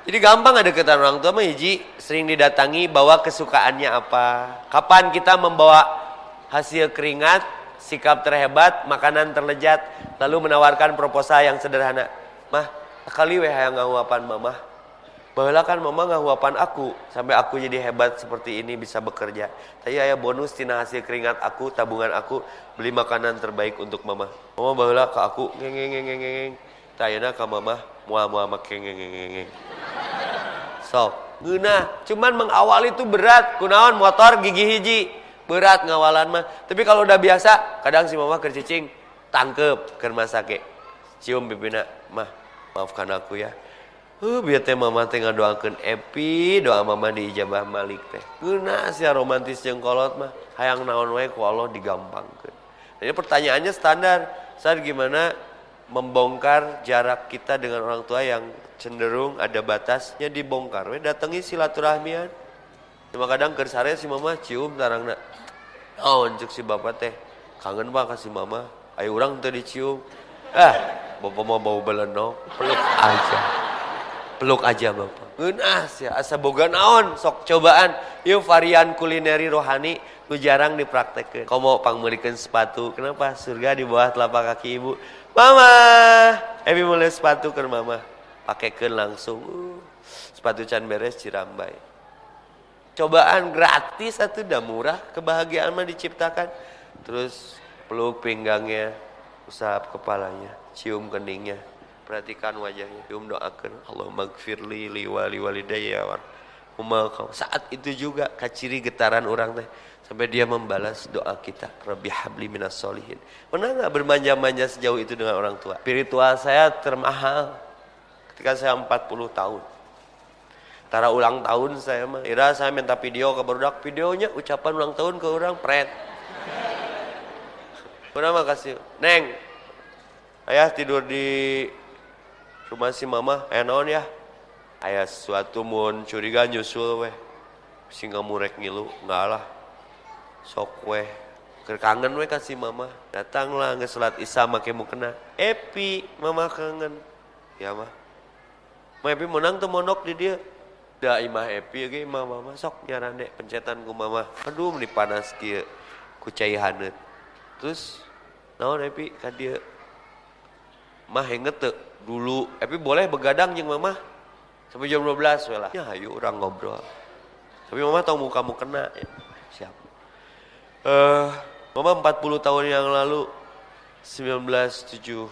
Jadi gampang ada kata orang tua mah hiji sering didatangi bawa kesukaannya apa. Kapan kita membawa hasil keringat, sikap terhebat, makanan terlejat, lalu menawarkan proposal yang sederhana. Mah, kali weh yang ngawapan mama. Bahwa kan mama ngawapan aku sampai aku jadi hebat seperti ini bisa bekerja. Tapi ayah bonus tina hasil keringat aku, tabungan aku beli makanan terbaik untuk mama. Mama bahwa ke aku ngeng ngeng ngeng ngeng ngeng. Tayana ke mama mual mual mak ngeng ngeng ngeng ngeng. Sok. Guna, cuman mengawal itu berat. Kunaon motor gigi hiji berat ngawalan mah. Tapi kalau udah biasa, kadang si mama kercicing tangkep ke rumah sakit. Cium bibina, mah maafkan aku ya Uh, biar teh mama teh ngadoakeun Epi, doa mama diijabah Malik teh. Geuna sia romantis jeung kolot mah, hayang naon wae ku Allah digampangkeun. Jadi pertanyaannya standar, saat gimana membongkar jarak kita dengan orang tua yang cenderung ada batasnya dibongkar. We datangi silaturahmian. Cuma kadang keur sare si mama cium tarangna. Oh, cek si bapak teh kangen pak kasih mama. Ayo orang teh dicium. Ah, bapak mau bau beleno, peluk aja peluk aja bapak. Ngenas ya asa boga naon? Sok cobaan. Yuk varian kulineri rohani lu jarang dipraktekkan kau mau pangmelikan sepatu kenapa? Surga di bawah telapak kaki ibu. Mama! Ebi mulai sepatu ke mama. Pakaikan langsung. Uh, sepatu can beres cirambai. Cobaan gratis atau udah murah. Kebahagiaan mah diciptakan. Terus peluk pinggangnya usap kepalanya cium keningnya perhatikan wajahnya. Yum doakan Allah magfirli li wali walidayya war saat itu juga kaciri getaran orang teh sampai dia membalas doa kita Rabbi habli minas solihin pernah nggak bermanja-manja sejauh itu dengan orang tua? Spiritual saya termahal. Ketika saya 40 tahun. Tara ulang tahun saya mah, ira saya minta video ke barudak. Videonya ucapan ulang tahun ke orang pret. Pernah makasih, Neng, ayah tidur di rumah si mama enon ya? Ayah suatu mun curiga nyusul weh si murek ngilu enggak lah. Sok weh kangen weh kasih mama. Datanglah ngeselat isya make kena. Epi mama kangen. Ya mah. Mah epi menang tuh monok di dia. Da imah epi ge imah mama. Sok nyarane pencetan ku mama. Aduh meni panas kieu ku cai terus naon epi? Ka dia. Mah inget tuh dulu. Tapi boleh begadang yang mama sampai jam 12 lah. Ya ayo orang ngobrol. Tapi mama tahu muka kamu kena ya. siap. Uh, mama 40 tahun yang lalu 1976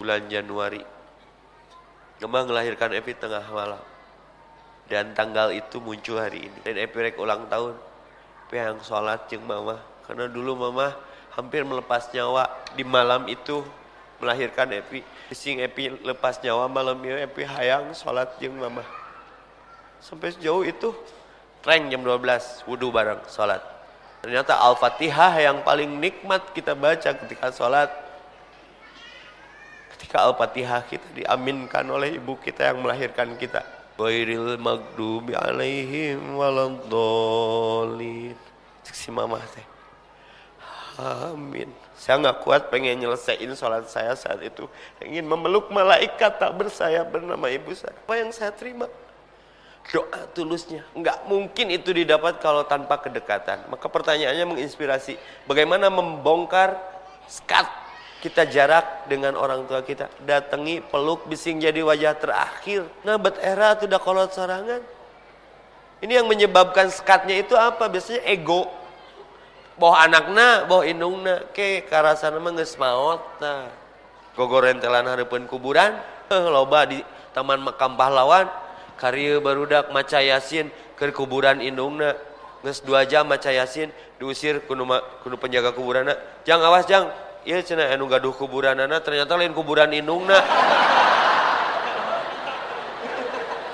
bulan Januari. Mama melahirkan Epi tengah malam. Dan tanggal itu muncul hari ini. Dan Epi rek ulang tahun. Epi yang sholat jeng mama karena dulu mama hampir melepas nyawa di malam itu melahirkan Epi. Sing Epi lepas nyawa malam itu Epi hayang sholat jeng mama. Sampai sejauh itu treng jam 12 wudhu bareng sholat. Ternyata Al-Fatihah yang paling nikmat kita baca ketika sholat. ketika Al-Fatihah kita diaminkan oleh ibu kita yang melahirkan kita. Wairil magdubi alaihim waladhdallin. Si mama teh. Amin. Saya nggak kuat pengen nyelesain sholat saya saat itu. Ingin memeluk malaikat tak bersayap bernama ibu saya. Apa yang saya terima? Doa tulusnya. Nggak mungkin itu didapat kalau tanpa kedekatan. Maka pertanyaannya menginspirasi. Bagaimana membongkar skat kita jarak dengan orang tua kita. Datangi, peluk, bising jadi wajah terakhir. Bet era tidak kolot sorangan. Ini yang menyebabkan skatnya itu apa? Biasanya ego. boh anakna boh indungna ke karasana mah geus maot tah gogoren telan hareupeun kuburan eh loba di Taman Makam Pahlawan karya barudak maca Yasin ke kuburan indungna geus 2 jam maca Yasin diusir kuno kuno penjaga kuburanna. Jang awas jang. Ieu cenah anu gaduh kuburanana ternyata lain kuburan indungna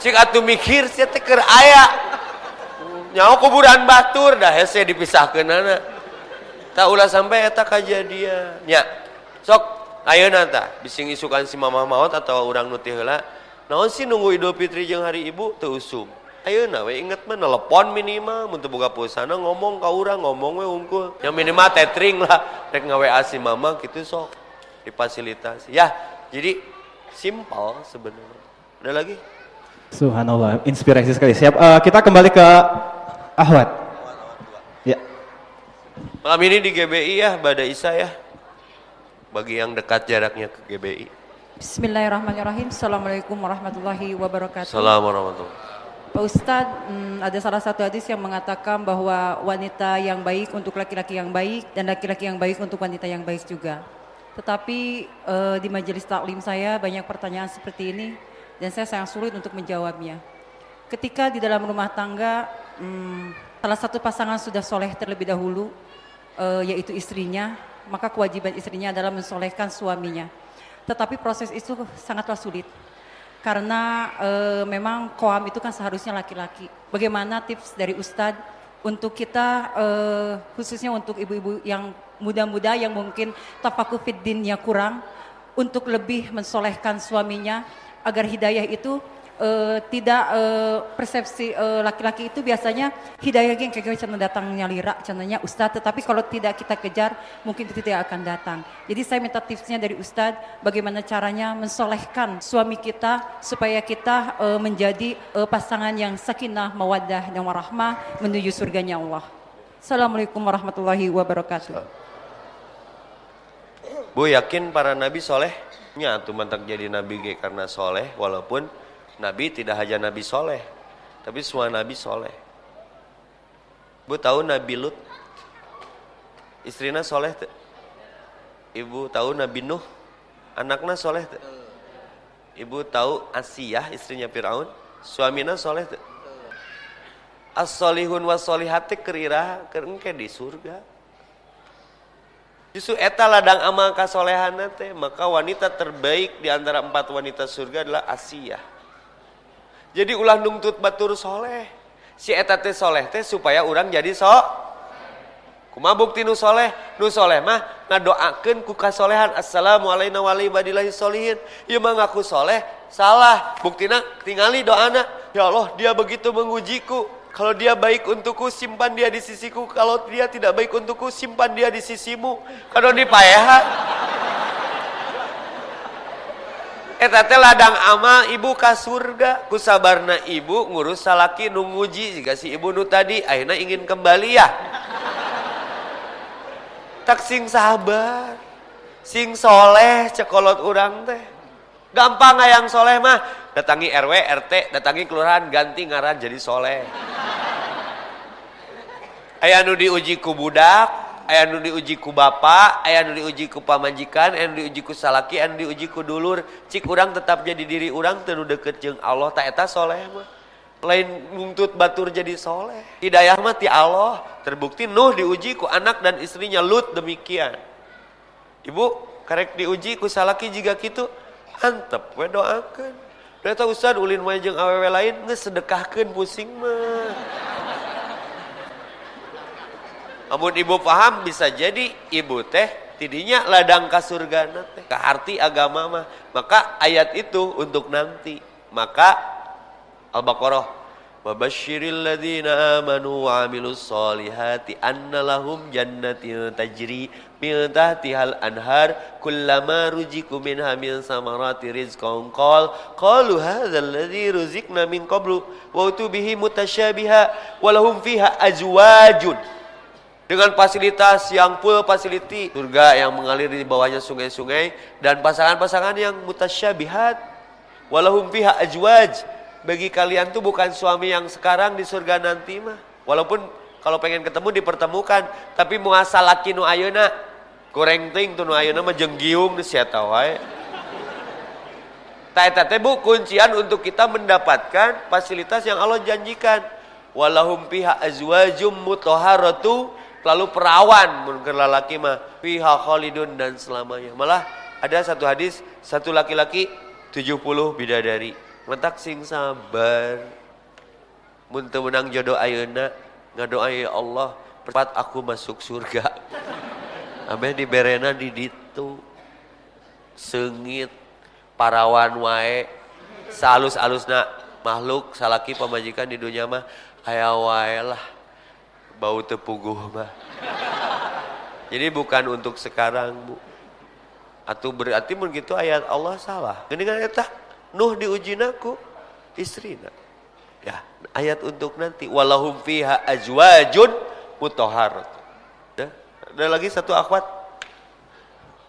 cik atuh mikir sia teh keur aya. Nyawa kuburan batur dah hese dipisahkeun anak. Tak ulah sampai eta kejadian. Nya. Sok ayeuna tah bising isukan si mamah maut atau orang nu teu heula. Naon sih nunggu Idul Fitri jeung hari Ibu teu usum. Ayeuna we inget mah telepon minimal mun teu boga pulsana ngomong ka urang ngomong we unggul. Yang minimal tethering lah rek ngawe si mama gitu sok difasilitasi. Ya, jadi simpel sebenarnya. Ada lagi? Subhanallah, inspirasi sekali. Siap, uh, kita kembali ke Ahwat. Ya. Malam ini di GBI ya, Bada Isa ya. Bagi yang dekat jaraknya ke GBI. Bismillahirrahmanirrahim. Assalamualaikum warahmatullahi wabarakatuh. Assalamualaikum warahmatullahi wabarakatuh. Pak Ustadz, hmm, ada salah satu hadis yang mengatakan bahwa wanita yang baik untuk laki-laki yang baik dan laki-laki yang baik untuk wanita yang baik juga. Tetapi uh, di majelis taklim saya banyak pertanyaan seperti ini dan saya sangat sulit untuk menjawabnya. Ketika di dalam rumah tangga, hmm, salah satu pasangan sudah soleh terlebih dahulu, uh, yaitu istrinya, maka kewajiban istrinya adalah mensolehkan suaminya. Tetapi proses itu sangatlah sulit karena e, memang koam itu kan seharusnya laki-laki. Bagaimana tips dari Ustadz untuk kita e, khususnya untuk ibu-ibu yang muda-muda yang mungkin tafaku fiddinnya kurang untuk lebih mensolehkan suaminya agar hidayah itu uh, tidak uh, persepsi uh, laki-laki itu biasanya hidayah yang kayak cina datang nyalira cenanya Ustadz. Tetapi kalau tidak kita kejar mungkin itu tidak akan datang. Jadi saya minta tipsnya dari Ustadz bagaimana caranya mensolehkan suami kita supaya kita uh, menjadi uh, pasangan yang sakinah mawaddah dan warahmah menuju surganya Allah. Assalamualaikum warahmatullahi wabarakatuh. Bu yakin para nabi soleh? Nya tuh mantak jadi nabi ge karena soleh walaupun Nabi tidak hanya Nabi Soleh, tapi semua Nabi Soleh. Bu tahu Nabi Lut? Istrinya Soleh tuh. Ibu tahu Nabi Nuh? Anaknya Soleh tuh. Ibu tahu Asiyah istrinya Fir'aun? Suaminya Soleh tuh. As-solihun was solihati kerira kerengke di surga. Justru eta ladang amal kasolehan teh, maka wanita terbaik di antara empat wanita surga adalah Asiyah. Jadi ulah nungtut batur soleh. Si eta teh soleh teh supaya orang jadi sok. Kuma bukti nu soleh, nu soleh mah ngadoakeun ku kasolehan. Assalamualaikum warahmatullahi solihin. Ieu mah ngaku soleh, salah. Buktina tingali doana. Ya Allah, dia begitu mengujiku. Kalau dia baik untukku, simpan dia di sisiku. Kalau dia tidak baik untukku, simpan dia di sisimu. Kalau dipayahan. Eta teh ladang amal ibu ka surga. Ku sabarna ibu ngurus salaki nu nguji jika si ibu nu tadi akhirnya ingin kembali ya. Tak sing sabar. Sing soleh cekolot urang teh. Gampang yang soleh mah. Datangi RW RT datangi kelurahan ganti ngaran jadi soleh. Ayah nu diuji ku budak ayah nu diuji ku bapak, ayah nu diuji ku pamajikan, ayah nu diuji ku salaki, ayah nu diuji ku dulur. Cik urang tetap jadi diri urang teu deket jeung Allah tak eta soleh mah. Lain nuntut batur jadi soleh. Hidayah mah ti Allah. Terbukti Nuh diuji ku anak dan istrinya Lut demikian. Ibu karek diuji ku salaki jika gitu antep we doakeun. Ternyata Ustaz ulin wae jeung awewe lain geus sedekahkeun pusing mah. Amun ibu paham bisa jadi ibu teh tidinya ladang ka surga teh. Ka arti agama mah. Maka ayat itu untuk nanti. Maka Al-Baqarah Wabashiril ladhina amanu wa amilus salihati anna lahum jannatin tajri min tahtihal anhar kullama rujiku minha min samarati rizqan qal qalu hadzal ladzi ruzikna min qablu wa utubihi mutasyabiha wa fiha azwajun dengan fasilitas yang full facility surga yang mengalir di bawahnya sungai-sungai dan pasangan-pasangan yang mutasyabihat walahum fiha azwaj bagi kalian tuh bukan suami yang sekarang di surga nanti mah. Walaupun kalau pengen ketemu dipertemukan, tapi muasal laki nu ayeuna kurang ting tuh nu ayeuna mah jenggiung di sia wae. Bu kuncian untuk kita mendapatkan fasilitas yang Allah janjikan. Walahum piha azwajum mutahharatu lalu perawan mungkin laki mah piha khalidun dan selamanya. Malah ada satu hadis satu laki-laki 70 bidadari. Mentak sing sabar. Mun menang jodoh ayeuna ya Allah cepat aku masuk surga. Amin di berena di ditu sengit. Parawan wae. Salus-alusna makhluk salaki pemajikan di dunia mah. Aya wae lah bau tepuguh mah jadi bukan untuk sekarang bu atau berarti begitu ayat Allah salah kan eta Nuh diujinaku istrina. Ya, ayat untuk nanti walahum fiha azwajun mutahharat. Ya, ada lagi satu akhwat.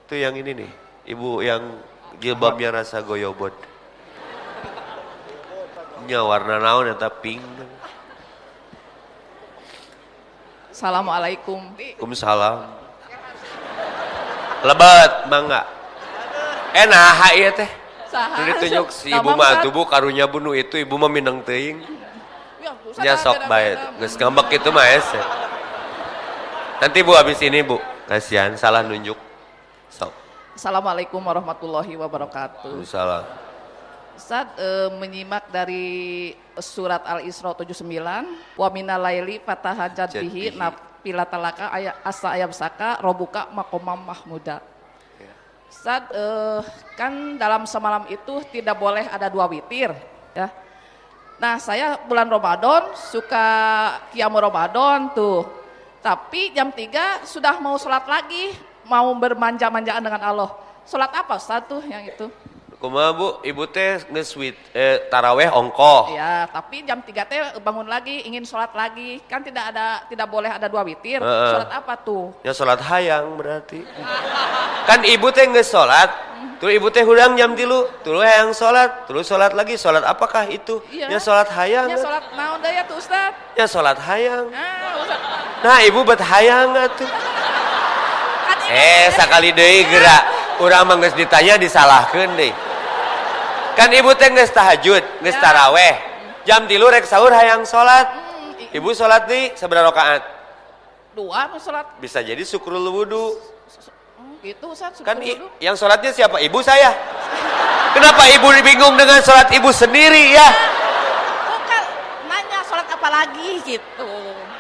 Itu yang ini nih, ibu yang jilbabnya rasa goyobot. Nya warna naon eta pink. Assalamualaikum. Waalaikumsalam. Lebat, mangga. Enak ieu teh. Saha? Itu ditunjuk si ibu mah tubuh karunya bunuh itu ibu mah minang teuing. Ya, sok bae. Geus ngambek itu mah ese. Nanti Bu habis ini Bu, kasihan salah nunjuk. Sok. Assalamualaikum warahmatullahi wabarakatuh. Salah. Ustaz eh, menyimak dari surat Al-Isra 79, wa minal laili fatahajat bihi nafila talaka ayat asa ayam saka robuka makomam mahmuda. Ustaz eh, kan dalam semalam itu tidak boleh ada dua witir ya. Nah saya bulan Ramadan suka kiamu Ramadan tuh. Tapi jam 3 sudah mau sholat lagi, mau bermanja-manjaan dengan Allah. Sholat apa Ustaz tuh yang itu? Kumaha Bu, ibu teh geus wit eh, taraweh ongkoh. Ya, tapi jam 3 teh bangun lagi, ingin sholat lagi. Kan tidak ada tidak boleh ada dua witir. Heeh. Sholat apa tuh? Ya salat hayang berarti. Kan ibu teh geus salat, Terus ibu teh hudang jam tilu, terus hayang salat, terus salat lagi, salat apakah itu? Iya. Ya salat hayang. Ya sholat naon daya tuh Ustaz? Ya salat hayang. Ah, Ustaz. Nah, ibu bet hayang atuh. Kan Eh, sakali deui gerak. Urang mah geus ditanya disalahkeun deui. Kan ibu teh geus tahajud, geus Ya. taraweh. Jam tilu rek sahur hayang salat. Hmm, Ibu salat di seberapa rakaat? dua sholat Bisa jadi syukrul wudu. Hmm, gitu Ustaz. Kan i- yang sholatnya siapa? Ibu saya. Kenapa ibu bingung dengan sholat ibu sendiri ya? Bukan nanya sholat apa lagi gitu.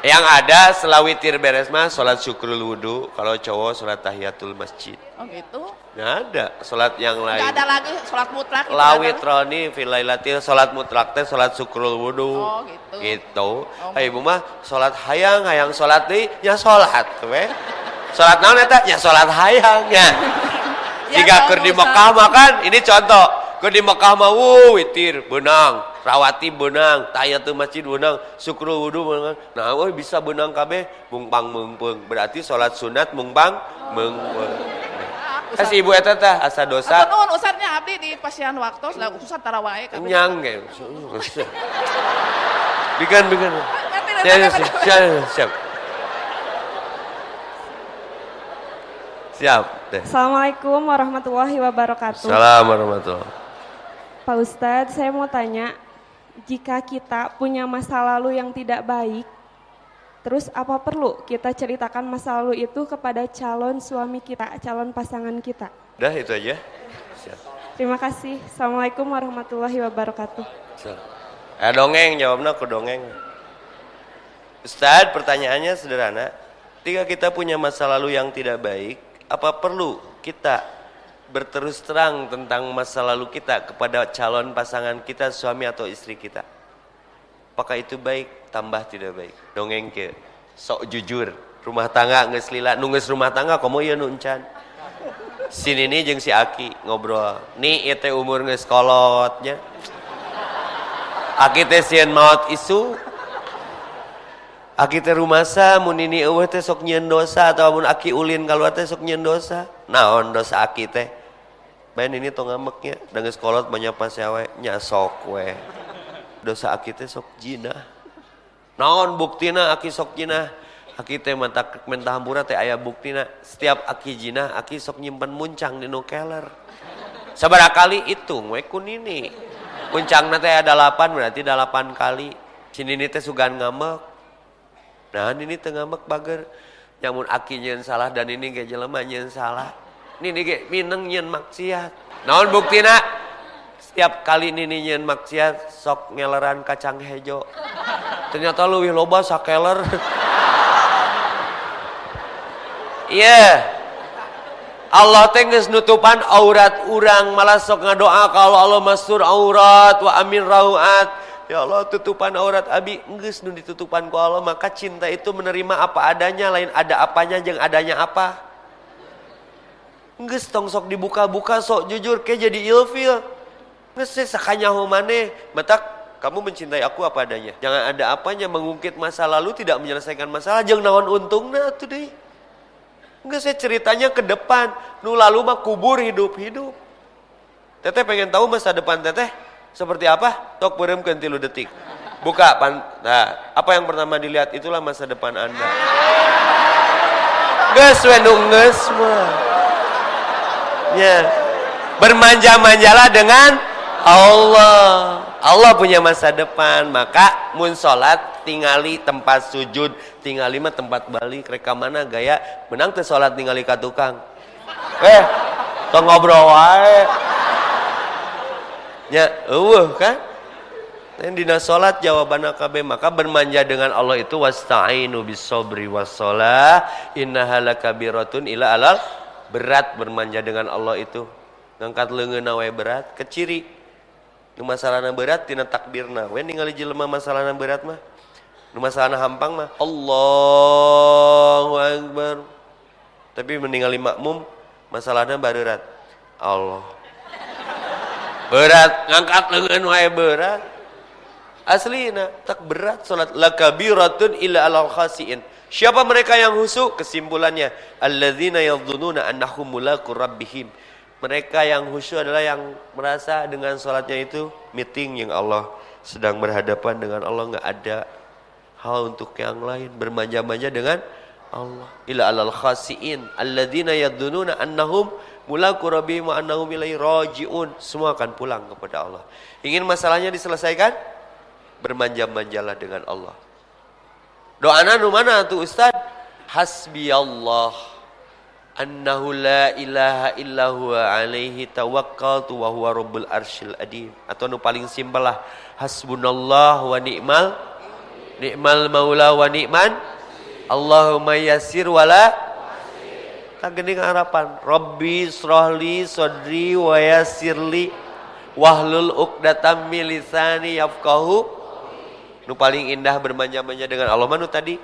Yang ada setelah witir beres mah sholat syukrul wudu. Kalau cowok sholat tahiyatul masjid. Oh gitu. Nggak ada sholat yang lain. Nggak ada lagi sholat mutlak. gitu, Lawit roni filailatil sholat mutlak teh sholat syukrul wudu. Oh, gitu. Gitu. Oh. Ibu mah sholat hayang, hayang sholat deui nya sholat we. Sholat naon eta? Nya sholat hayang. Ya, Jika dong, keur di. Mekah mah kan ini contoh. Keur di Mekah mah wuh witir beunang, rawati beunang, tahiyatul masjid beunang, syukrul wudu beunang. Nah, euy bisa beunang kabeh mungpang meungpeung. Berarti sholat sunat mungpang meungpeung. Ah, Kas Ustaz. ibu eta teh asa dosa. Apa nuhun Ustaznya abdi di pasian waktu, lah Ustaz tarawih kabeh. nyang ge. Ya, ya, nanti, siap, siap, siap. Deh. Assalamualaikum warahmatullahi wabarakatuh. Salam warahmatullahi. Pak Ustadz, saya mau tanya, jika kita punya masa lalu yang tidak baik, terus apa perlu kita ceritakan masa lalu itu kepada calon suami kita, calon pasangan kita? Udah itu aja. Terima kasih. Assalamualaikum warahmatullahi wabarakatuh. Eh dongeng jawabnya aku dongeng. Ustadz pertanyaannya sederhana. Ketika kita punya masa lalu yang tidak baik, apa perlu kita berterus terang tentang masa lalu kita kepada calon pasangan kita, suami atau istri kita? Apakah itu baik? Tambah tidak baik. Dongeng ke sok jujur. Rumah tangga nges lila, nungges rumah tangga kamu ya nuncan. Sini nih jeng si Aki ngobrol. Nih itu umur nges kolotnya. Aki teh sieun maut isu. Aki teh rumasa mun ini eueuh teh sok nyieun dosa atau mun aki ulin keluar teh sok nyieun dosa. Naon dosa aki teh? Bayan ini tong ngambeknya, dengan sekolot banyak pas yawe nyasok we. Dosa aki teh sok jina. Naon buktina aki sok jina? Aki teh mata mentah hampura teh aya buktina. Setiap aki jina, aki sok nyimpen muncang di no keller. Sabaraha kali itu we kunini. Muncang teh ada 8 berarti 8 kali. Sini teh sugan ngamek. Nah ini teh ngamek bager. Nyamun aki salah dan ini ge jelema salah nini ge mineng nyen maksiat. Naon buktina? Setiap kali nini nyen maksiat sok ngeleran kacang hejo ternyata lebih loba sakeler iya. Yeah. Allah tengges nutupan aurat urang malah sok ngadoa kalau Allah masur aurat wa amin rauat. Ya Allah tutupan aurat abi enggeus nu ditutupan ku Allah maka cinta itu menerima apa adanya lain ada apanya jeng adanya apa Nges tong sok dibuka-buka sok jujur ke jadi ilfil. Nges sakanya humane. Matak kamu mencintai aku apa adanya. Jangan ada apanya mengungkit masa lalu tidak menyelesaikan masalah. Jangan nawan untungnya tuh deh. Nges ceritanya ke depan. Nu lalu mah kubur hidup-hidup. Teteh pengen tahu masa depan teteh seperti apa? Tok berem tilu detik. Buka pan. Nah, apa yang pertama dilihat itulah masa depan Anda. Ges wenung ges mah. Ya. Bermanja-manjalah dengan Allah. Allah punya masa depan, maka mun salat tingali tempat sujud, tingali mah tempat balik, reka mana gaya menang teh salat tingali ka tukang. Eh, tong ngobrol wae. Ya, eueuh kan? Dina salat jawaban KB maka bermanja dengan Allah itu wasta'inu bis sabri was shalah innaha lakabiratun ila alal berat bermanja dengan Allah itu. Ngangkat lengan nawe berat keciri. Nu masalahna berat tina takdirna we ningali jelema masalahna berat mah? Nu masalahna hampang mah? Allahu akbar. Tapi meninggali makmum masalahna berat Allah. Berat ngangkat lengan wae berat. Aslina tak berat salat. Lakabiratun illa alal khasiin Siapa mereka yang husuk? Kesimpulannya, alladzina yadhununa annahum mulaqu rabbihim. Mereka yang khusyuk adalah yang merasa dengan sholatnya itu meeting yang Allah sedang berhadapan dengan Allah nggak ada hal untuk yang lain bermanja-manja dengan Allah. Ila alal khasiin alladzina yadhununa annahum mulaqu rabbihim wa annahum ilaihi rajiun. Semua akan pulang kepada Allah. Ingin masalahnya diselesaikan? Bermanja-manjalah dengan Allah. Doana nu mana tuh Ustaz? Hasbi Allah annahu la ilaha illa huwa alaihi tawakkaltu wa huwa rabbul arsyil adim. Atau nu paling simpel lah hasbunallah wa ni'mal ni'mal maula wa ni'man Allahumma yassir wala tak gini harapan Rabbi srohli sodri wa yassirli wahlul uqdatam milisani yafqahu Nu paling indah bermanja-manja dengan Allah manu tadi?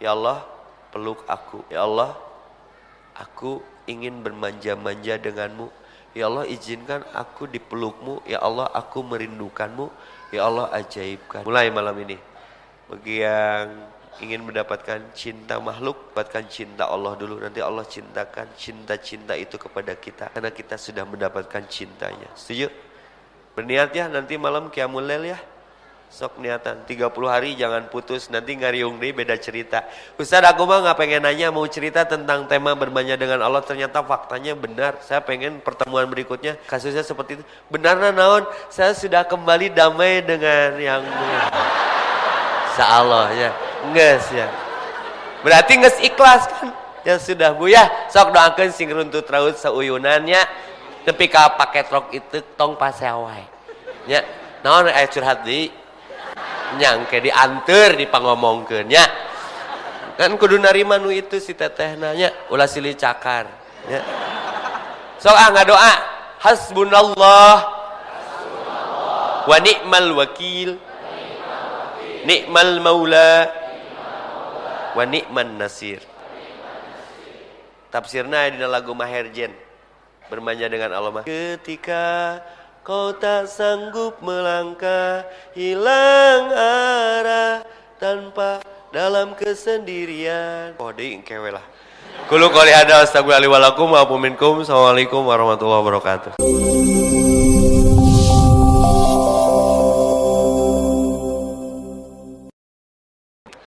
Ya Allah, peluk aku. Ya Allah, aku ingin bermanja-manja denganmu. Ya Allah, izinkan aku dipelukmu. Ya Allah, aku merindukanmu. Ya Allah, ajaibkan. Mulai malam ini. Bagi yang ingin mendapatkan cinta makhluk, dapatkan cinta Allah dulu. Nanti Allah cintakan cinta-cinta itu kepada kita. Karena kita sudah mendapatkan cintanya. Setuju? Berniat ya nanti malam kiamulel ya sok niatan 30 hari jangan putus nanti ngariung deh beda cerita. Ustaz aku mah nggak pengen nanya mau cerita tentang tema berbanyak dengan Allah ternyata faktanya benar. Saya pengen pertemuan berikutnya kasusnya seperti itu. Benar naon? Saya sudah kembali damai dengan yang Allah ya. Nges ya. Berarti nges ikhlas kan? Ya sudah bu ya. Sok doakan sing runtut raut seuyunannya tapi kalau paket rok itu tong pasewai ya. Naon ayat curhat di nyangke diantar dipangomongkeunnya kan kudu narima nu itu si teteh nanya ulah silih cakar Ya. Sok ah ngadoa. Hasbunallah. Wa ni'mal wakil. Ni'mal maula. Wa ni'man nasir. Tafsirna di lagu Maherjen. Bermanja dengan Allah. Ketika kau tak sanggup melangkah, hilang arah tanpa dalam kesendirian. Oh, ding kewe lah. Kulu kali ada astagfirullahaladzim. Assalamualaikum warahmatullahi wabarakatuh.